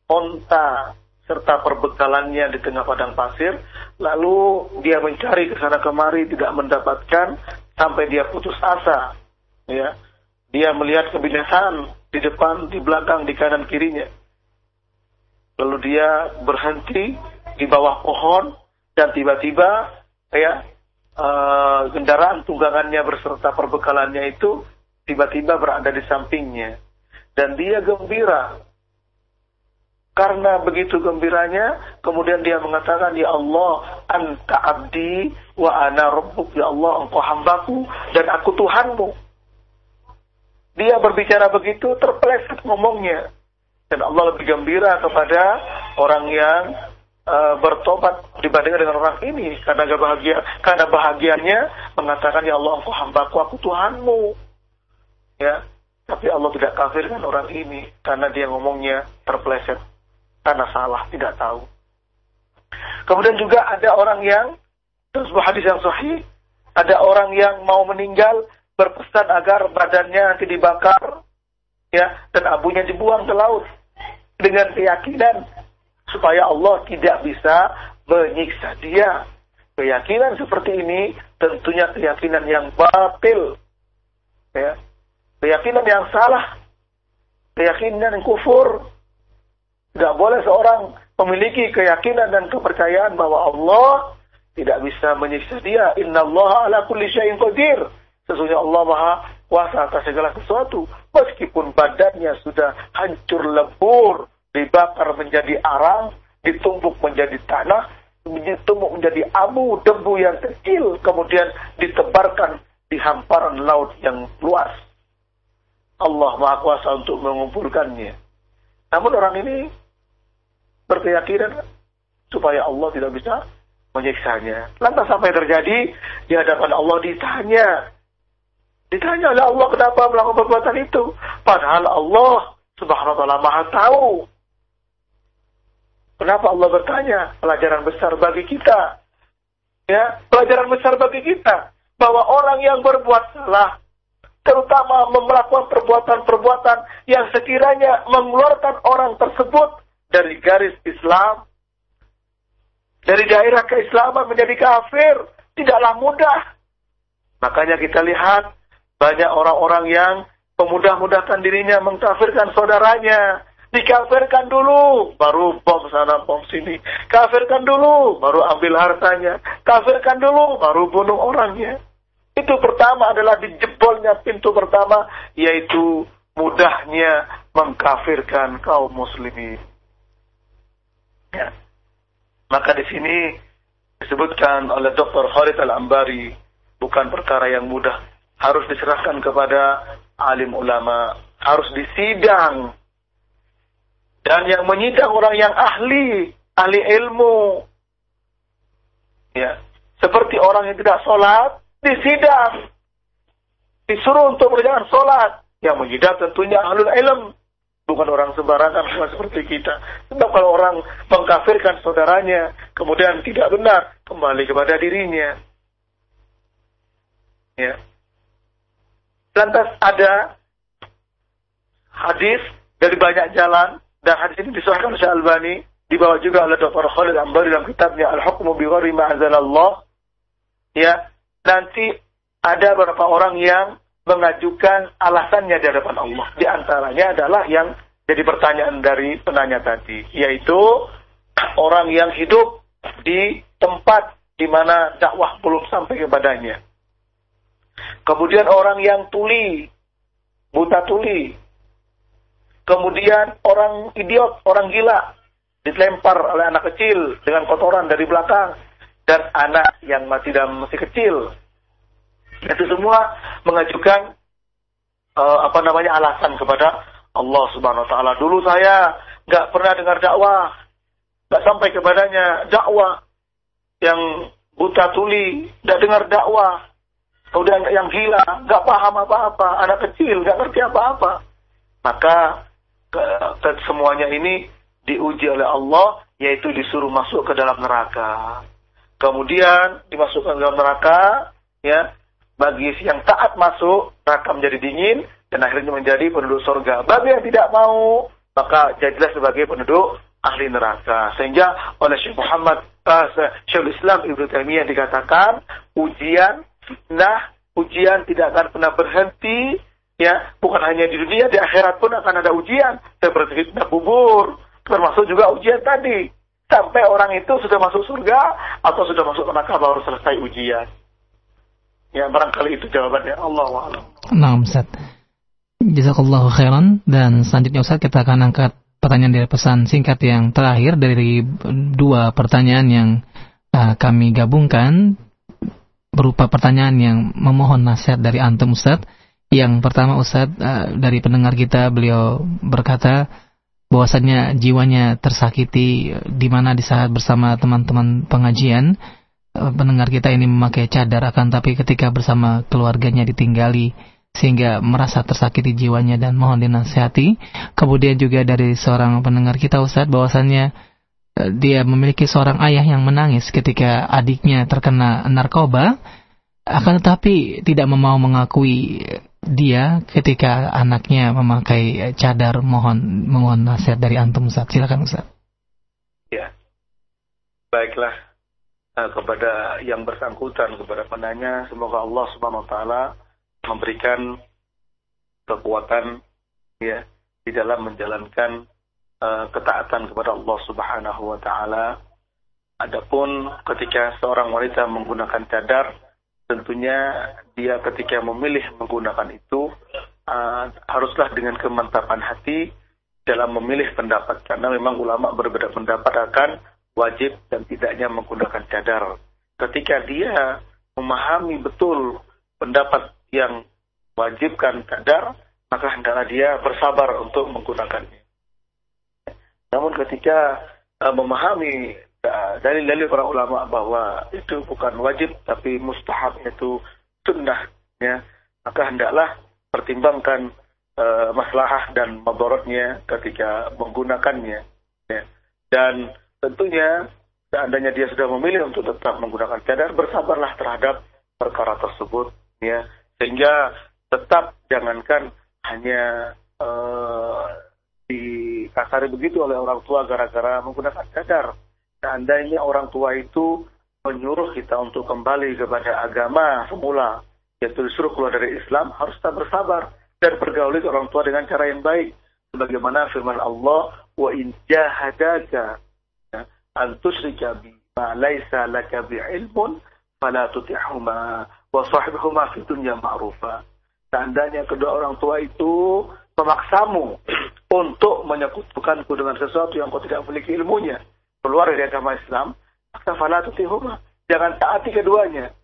S1: onta serta perbekalannya di tengah padang pasir, lalu dia mencari ke sana kemari tidak mendapatkan sampai dia putus asa, ya. Dia melihat kebinasaan di depan, di belakang, di kanan kirinya. Lalu dia berhenti di bawah pohon dan tiba-tiba ya uh, kendaraan tunggangannya berserta perbekalannya itu tiba-tiba berada di sampingnya dan dia gembira karena begitu gembiranya, kemudian dia mengatakan, Ya Allah, anta abdi wa ana rabbuk. Ya Allah, engkau hambaku dan aku Tuhanmu. Dia berbicara begitu, terpeleset ngomongnya. Dan Allah lebih gembira kepada orang yang uh, bertobat dibandingkan dengan orang ini. Karena bahagia, karena bahagianya mengatakan, Ya Allah, engkau hambaku, aku Tuhanmu. Ya, tapi Allah tidak kafirkan orang ini karena dia ngomongnya terpeleset karena salah, tidak tahu. Kemudian juga ada orang yang, terus hadis yang sahih, ada orang yang mau meninggal berpesan agar badannya nanti dibakar, ya, dan abunya dibuang ke laut dengan keyakinan supaya Allah tidak bisa menyiksa dia. Keyakinan seperti ini tentunya keyakinan yang batil, ya, keyakinan yang salah, keyakinan yang kufur, tidak boleh seorang memiliki keyakinan dan kepercayaan bahwa Allah tidak bisa menyiksa dia. Inna Allah ala kulli syai'in qadir. Sesungguhnya Allah maha kuasa atas segala sesuatu. Meskipun badannya sudah hancur lebur, dibakar menjadi arang, ditumpuk menjadi tanah, ditumpuk menjadi abu, debu yang kecil, kemudian ditebarkan di hamparan laut yang luas. Allah maha kuasa untuk mengumpulkannya. Namun orang ini berkeyakinan supaya Allah tidak bisa menyiksanya. Lantas sampai terjadi di hadapan Allah ditanya. Ditanya oleh Allah kenapa melakukan perbuatan itu. Padahal Allah subhanahu wa ta'ala maha tahu. Kenapa Allah bertanya? Pelajaran besar bagi kita. Ya, pelajaran besar bagi kita. Bahwa orang yang berbuat salah, terutama melakukan perbuatan-perbuatan yang sekiranya mengeluarkan orang tersebut dari garis Islam, dari daerah keislaman menjadi kafir, tidaklah mudah. Makanya kita lihat banyak orang-orang yang memudah-mudahkan dirinya mengkafirkan saudaranya. Dikafirkan dulu, baru bom sana, bom sini. Kafirkan dulu, baru ambil hartanya. Kafirkan dulu, baru bunuh orangnya. Itu pertama adalah dijebolnya pintu pertama, yaitu mudahnya mengkafirkan kaum muslimin. Ya. Maka di sini disebutkan oleh Dr. Khalid Al-Ambari bukan perkara yang mudah. Harus diserahkan kepada alim ulama, harus disidang. Dan yang menyidang orang yang ahli, ahli ilmu. Ya, seperti orang yang tidak sholat, disidang. Disuruh untuk berjalan sholat. Yang menyidang tentunya ahlul ilm bukan orang sembarangan sama seperti kita. Sebab kalau orang mengkafirkan saudaranya, kemudian tidak benar, kembali kepada dirinya. Ya. Lantas ada hadis dari banyak jalan, dan hadis ini disahkan oleh Albani, dibawa juga oleh Dr. Khalid Ambari dalam kitabnya Al-Hukmu bi ghairi ma'azalallah. Ya, nanti ada beberapa orang yang mengajukan alasannya di hadapan Allah. Di antaranya adalah yang jadi pertanyaan dari penanya tadi, yaitu orang yang hidup di tempat di mana dakwah belum sampai kepadanya. Kemudian orang yang tuli, buta tuli. Kemudian orang idiot, orang gila, dilempar oleh anak kecil dengan kotoran dari belakang. Dan anak yang masih dalam masih kecil. Itu semua mengajukan uh, apa namanya alasan kepada Allah Subhanahu Wa Taala. Dulu saya nggak pernah dengar dakwah, nggak sampai kepadanya dakwah yang buta tuli, nggak dengar dakwah. Kemudian yang gila, nggak paham apa-apa, anak kecil nggak ngerti apa-apa. Maka semuanya ini diuji oleh Allah, yaitu disuruh masuk ke dalam neraka. Kemudian dimasukkan ke dalam neraka, ya bagi yang taat masuk, neraka menjadi dingin. dan akhirnya menjadi penduduk surga. Bagi yang tidak mau, maka jadilah sebagai penduduk ahli neraka. Sehingga oleh Syekh Muhammad uh, Syekh Islam Ibnu Taimiyah dikatakan ujian, fitnah, ujian tidak akan pernah berhenti ya bukan hanya di dunia di akhirat pun akan ada ujian. Seperti fitnah kubur termasuk juga ujian tadi. Sampai orang itu sudah masuk surga atau sudah masuk neraka baru selesai ujian. Ya barangkali itu jawabannya. Allah wa'ala
S2: Nah Ustaz. Jazakallahu khairan. Dan selanjutnya Ustaz kita akan angkat pertanyaan dari pesan singkat yang terakhir dari dua pertanyaan yang uh, kami gabungkan. Berupa pertanyaan yang memohon nasihat dari antum Ustaz yang pertama Ustadz uh, dari pendengar kita beliau berkata bahwasannya jiwanya tersakiti di mana di saat bersama teman-teman pengajian uh, pendengar kita ini memakai cadar akan tapi ketika bersama keluarganya ditinggali sehingga merasa tersakiti jiwanya dan mohon dinasihati. Kemudian juga dari seorang pendengar kita Ustadz bahwasannya dia memiliki seorang ayah yang menangis ketika adiknya terkena narkoba akan tetapi tidak mau mengakui dia ketika anaknya memakai cadar mohon mohon nasihat dari antum Ustaz. Silakan Ustaz.
S1: Ya. Baiklah uh, kepada yang bersangkutan kepada penanya semoga Allah Subhanahu wa taala memberikan kekuatan ya di dalam menjalankan uh, ketaatan kepada Allah Subhanahu wa taala. Adapun ketika seorang wanita menggunakan cadar tentunya dia ketika memilih menggunakan itu uh, haruslah dengan kemantapan hati dalam memilih pendapat karena memang ulama berbeda pendapat akan wajib dan tidaknya menggunakan cadar. Ketika dia memahami betul pendapat yang wajibkan cadar, maka hendaklah dia bersabar untuk menggunakannya. Namun ketika uh, memahami dalil-dalil para ulama bahwa itu bukan wajib tapi mustahab itu sunnah ya. Maka hendaklah pertimbangkan uh, maslahah dan mabaratnya ketika menggunakannya ya. dan tentunya seandainya dia sudah memilih untuk tetap menggunakan cadar bersabarlah terhadap perkara tersebut ya. Sehingga tetap jangankan hanya uh, dikasari begitu oleh orang tua gara-gara menggunakan cadar seandainya orang tua itu menyuruh kita untuk kembali kepada agama semula, yaitu disuruh keluar dari Islam, harus kita bersabar dan bergaul dengan orang tua dengan cara yang baik. Sebagaimana firman Allah, wa in jahadaka ya, an tusrika bi ma laisa laka bi ilmun fala tuti'huma wa sahibhuma fi dunya ma'rufa. Seandainya kedua orang tua itu memaksamu untuk menyekutukanku dengan sesuatu yang kau tidak memiliki ilmunya, keluar dari agama Islam, maka fala tutihuma. Jangan taati keduanya.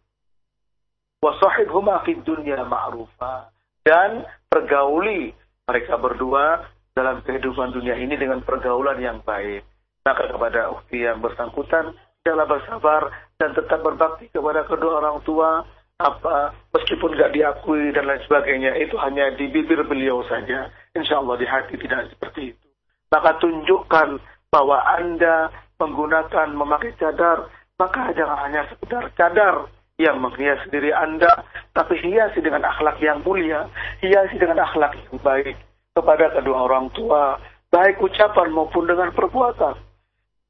S1: Wasahibhuma fid dunya ma'rufa. Dan pergauli mereka berdua dalam kehidupan dunia ini dengan pergaulan yang baik. Maka kepada ukti yang bersangkutan, janganlah bersabar dan tetap berbakti kepada kedua orang tua, apa meskipun nggak diakui dan lain sebagainya itu hanya di bibir beliau saja insya Allah di hati tidak seperti itu maka tunjukkan bahwa anda menggunakan memakai cadar, maka jangan hanya sekedar cadar yang menghias diri Anda, tapi hiasi dengan akhlak yang mulia, hiasi dengan akhlak yang baik kepada kedua orang tua, baik ucapan maupun dengan perbuatan.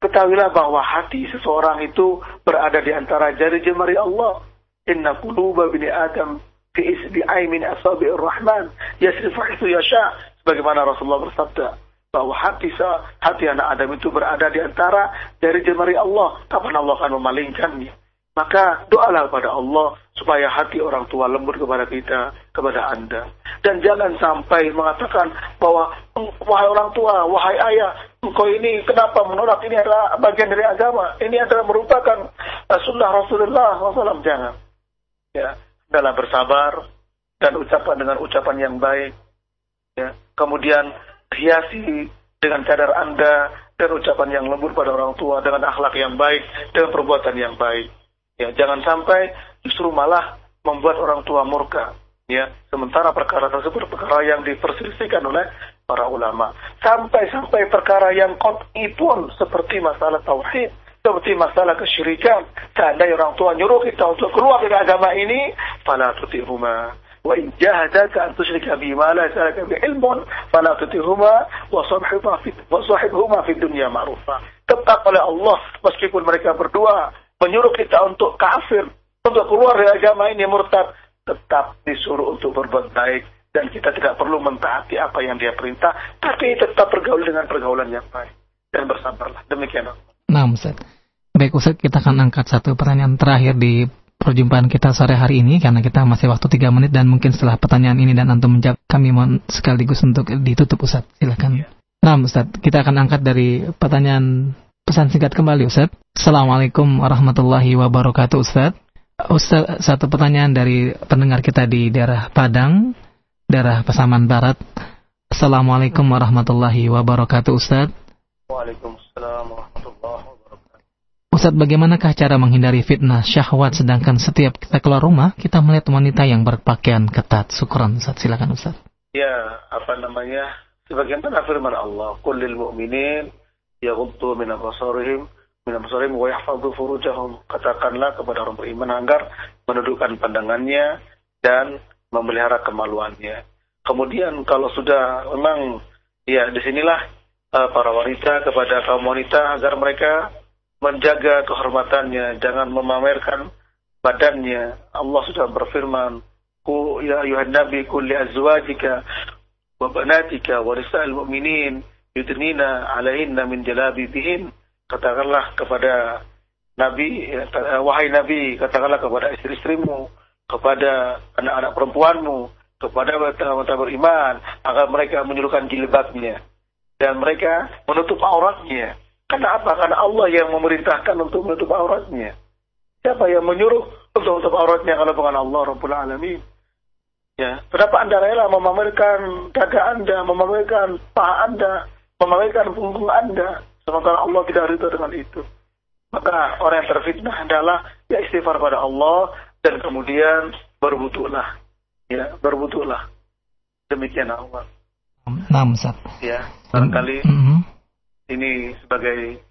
S1: Ketahuilah bahwa hati seseorang itu berada di antara jari jemari Allah. Inna quluba bini Adam fi isbi'ai min asabi'ir rahman itu yasha sebagaimana Rasulullah bersabda bahwa hati hati anak Adam itu berada di antara dari jemari Allah. Kapan Allah akan memalingkannya? Maka doalah kepada Allah supaya hati orang tua lembut kepada kita, kepada Anda. Dan jangan sampai mengatakan bahwa wahai orang tua, wahai ayah, engkau ini kenapa menolak ini adalah bagian dari agama. Ini adalah merupakan uh, sunnah Rasulullah SAW. Jangan. Ya, dalam bersabar dan ucapan dengan ucapan yang baik. Ya, kemudian hiasi dengan cadar Anda dan ucapan yang lembut pada orang tua dengan akhlak yang baik dengan perbuatan yang baik. Ya, jangan sampai justru malah membuat orang tua murka. Ya, sementara perkara tersebut perkara yang diperselisihkan oleh para ulama. Sampai-sampai perkara yang kot'i pun seperti masalah tauhid, seperti masalah kesyirikan. Seandainya orang tua nyuruh kita untuk keluar dari agama ini, fala rumah Bi ma la salaka bi ilmun fala tutihuma wa sahibhuma fi wa sahibhuma fi dunya ma'rufa. Tetap oleh Allah meskipun mereka berdua menyuruh kita untuk kafir, untuk keluar dari agama ini murtad, tetap disuruh untuk berbuat baik dan kita tidak perlu mentaati apa yang dia perintah, tapi tetap bergaul dengan pergaulan yang baik dan bersabarlah. Demikian.
S2: Nah, Ustaz. Baik Ustaz, kita akan angkat satu pertanyaan terakhir di perjumpaan kita sore hari ini karena kita masih waktu tiga menit dan mungkin setelah pertanyaan ini dan antum menjawab kami mohon sekaligus untuk ditutup Ustaz. Silakan. Nah Ustaz, kita akan angkat dari pertanyaan pesan singkat kembali Ustaz. Assalamualaikum warahmatullahi wabarakatuh Ustaz. Ustaz, satu pertanyaan dari pendengar kita di daerah Padang, daerah Pasaman Barat. Assalamualaikum warahmatullahi wabarakatuh Ustaz.
S1: Waalaikumsalam warahmatullahi wabarakatuh.
S2: Ustadz, bagaimanakah cara menghindari fitnah syahwat sedangkan setiap kita keluar rumah, kita melihat wanita yang berpakaian ketat. Syukuran Ustadz, silakan Ustadz.
S1: Ya, apa namanya? Sebagaimana firman Allah, "Kullil mu'minin yaghuddu min absarihim min absarihim wa yahfadhu furujahum." Katakanlah kepada orang beriman agar menundukkan pandangannya dan memelihara kemaluannya. Kemudian kalau sudah memang ya di sinilah uh, para wanita kepada kaum wanita agar mereka menjaga kehormatannya, jangan memamerkan badannya. Allah sudah berfirman, "Ku ya ayuhan nabi kulli azwajika wa banatika wa risa'il mu'minin yudnina 'alaihinna min jalabibihin." Katakanlah kepada Nabi, ya, wahai Nabi, katakanlah kepada istri-istrimu, kepada anak-anak perempuanmu, kepada wanita beriman, agar mereka menyuruhkan jilbabnya dan mereka menutup auratnya karena apa? Karena Allah yang memerintahkan untuk menutup auratnya. Siapa yang menyuruh untuk menutup auratnya kalau bukan Allah Rabbul Alamin? Ya, kenapa Anda rela memamerkan dada Anda, memamerkan paha Anda, memamerkan punggung Anda, sementara Allah tidak ridho dengan itu? Maka orang yang terfitnah adalah ya istighfar pada Allah dan kemudian berbutuhlah. Ya, berbutuhlah. Demikian Allah.
S2: Nah, Ustaz.
S1: Ya, barangkali mm -hmm ini sebagai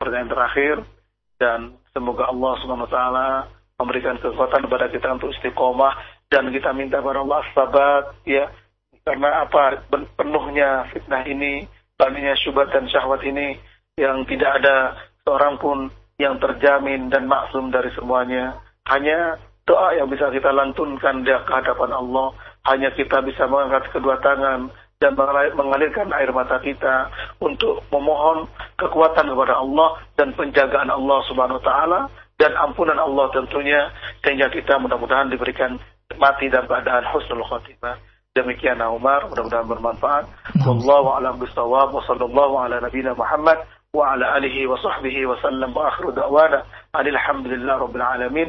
S1: pertanyaan terakhir dan semoga Allah Subhanahu wa taala memberikan kekuatan kepada kita untuk istiqomah dan kita minta kepada Allah sabat ya karena apa penuhnya fitnah ini banyaknya syubhat dan syahwat ini yang tidak ada seorang pun yang terjamin dan maksum dari semuanya. Hanya doa yang bisa kita lantunkan di hadapan Allah. Hanya kita bisa mengangkat kedua tangan dan mengalirkan air mata kita untuk memohon kekuatan kepada Allah dan penjagaan Allah Subhanahu wa taala dan ampunan Allah tentunya sehingga kita mudah-mudahan diberikan mati dalam keadaan husnul khotimah. Demikian Umar, mudah-mudahan bermanfaat. Wallahu a'lam bishawab wa sallallahu ala nabiyyina Muhammad wa ala alihi wa sahbihi wa sallam wa akhiru da'wana alhamdulillah rabbil alamin.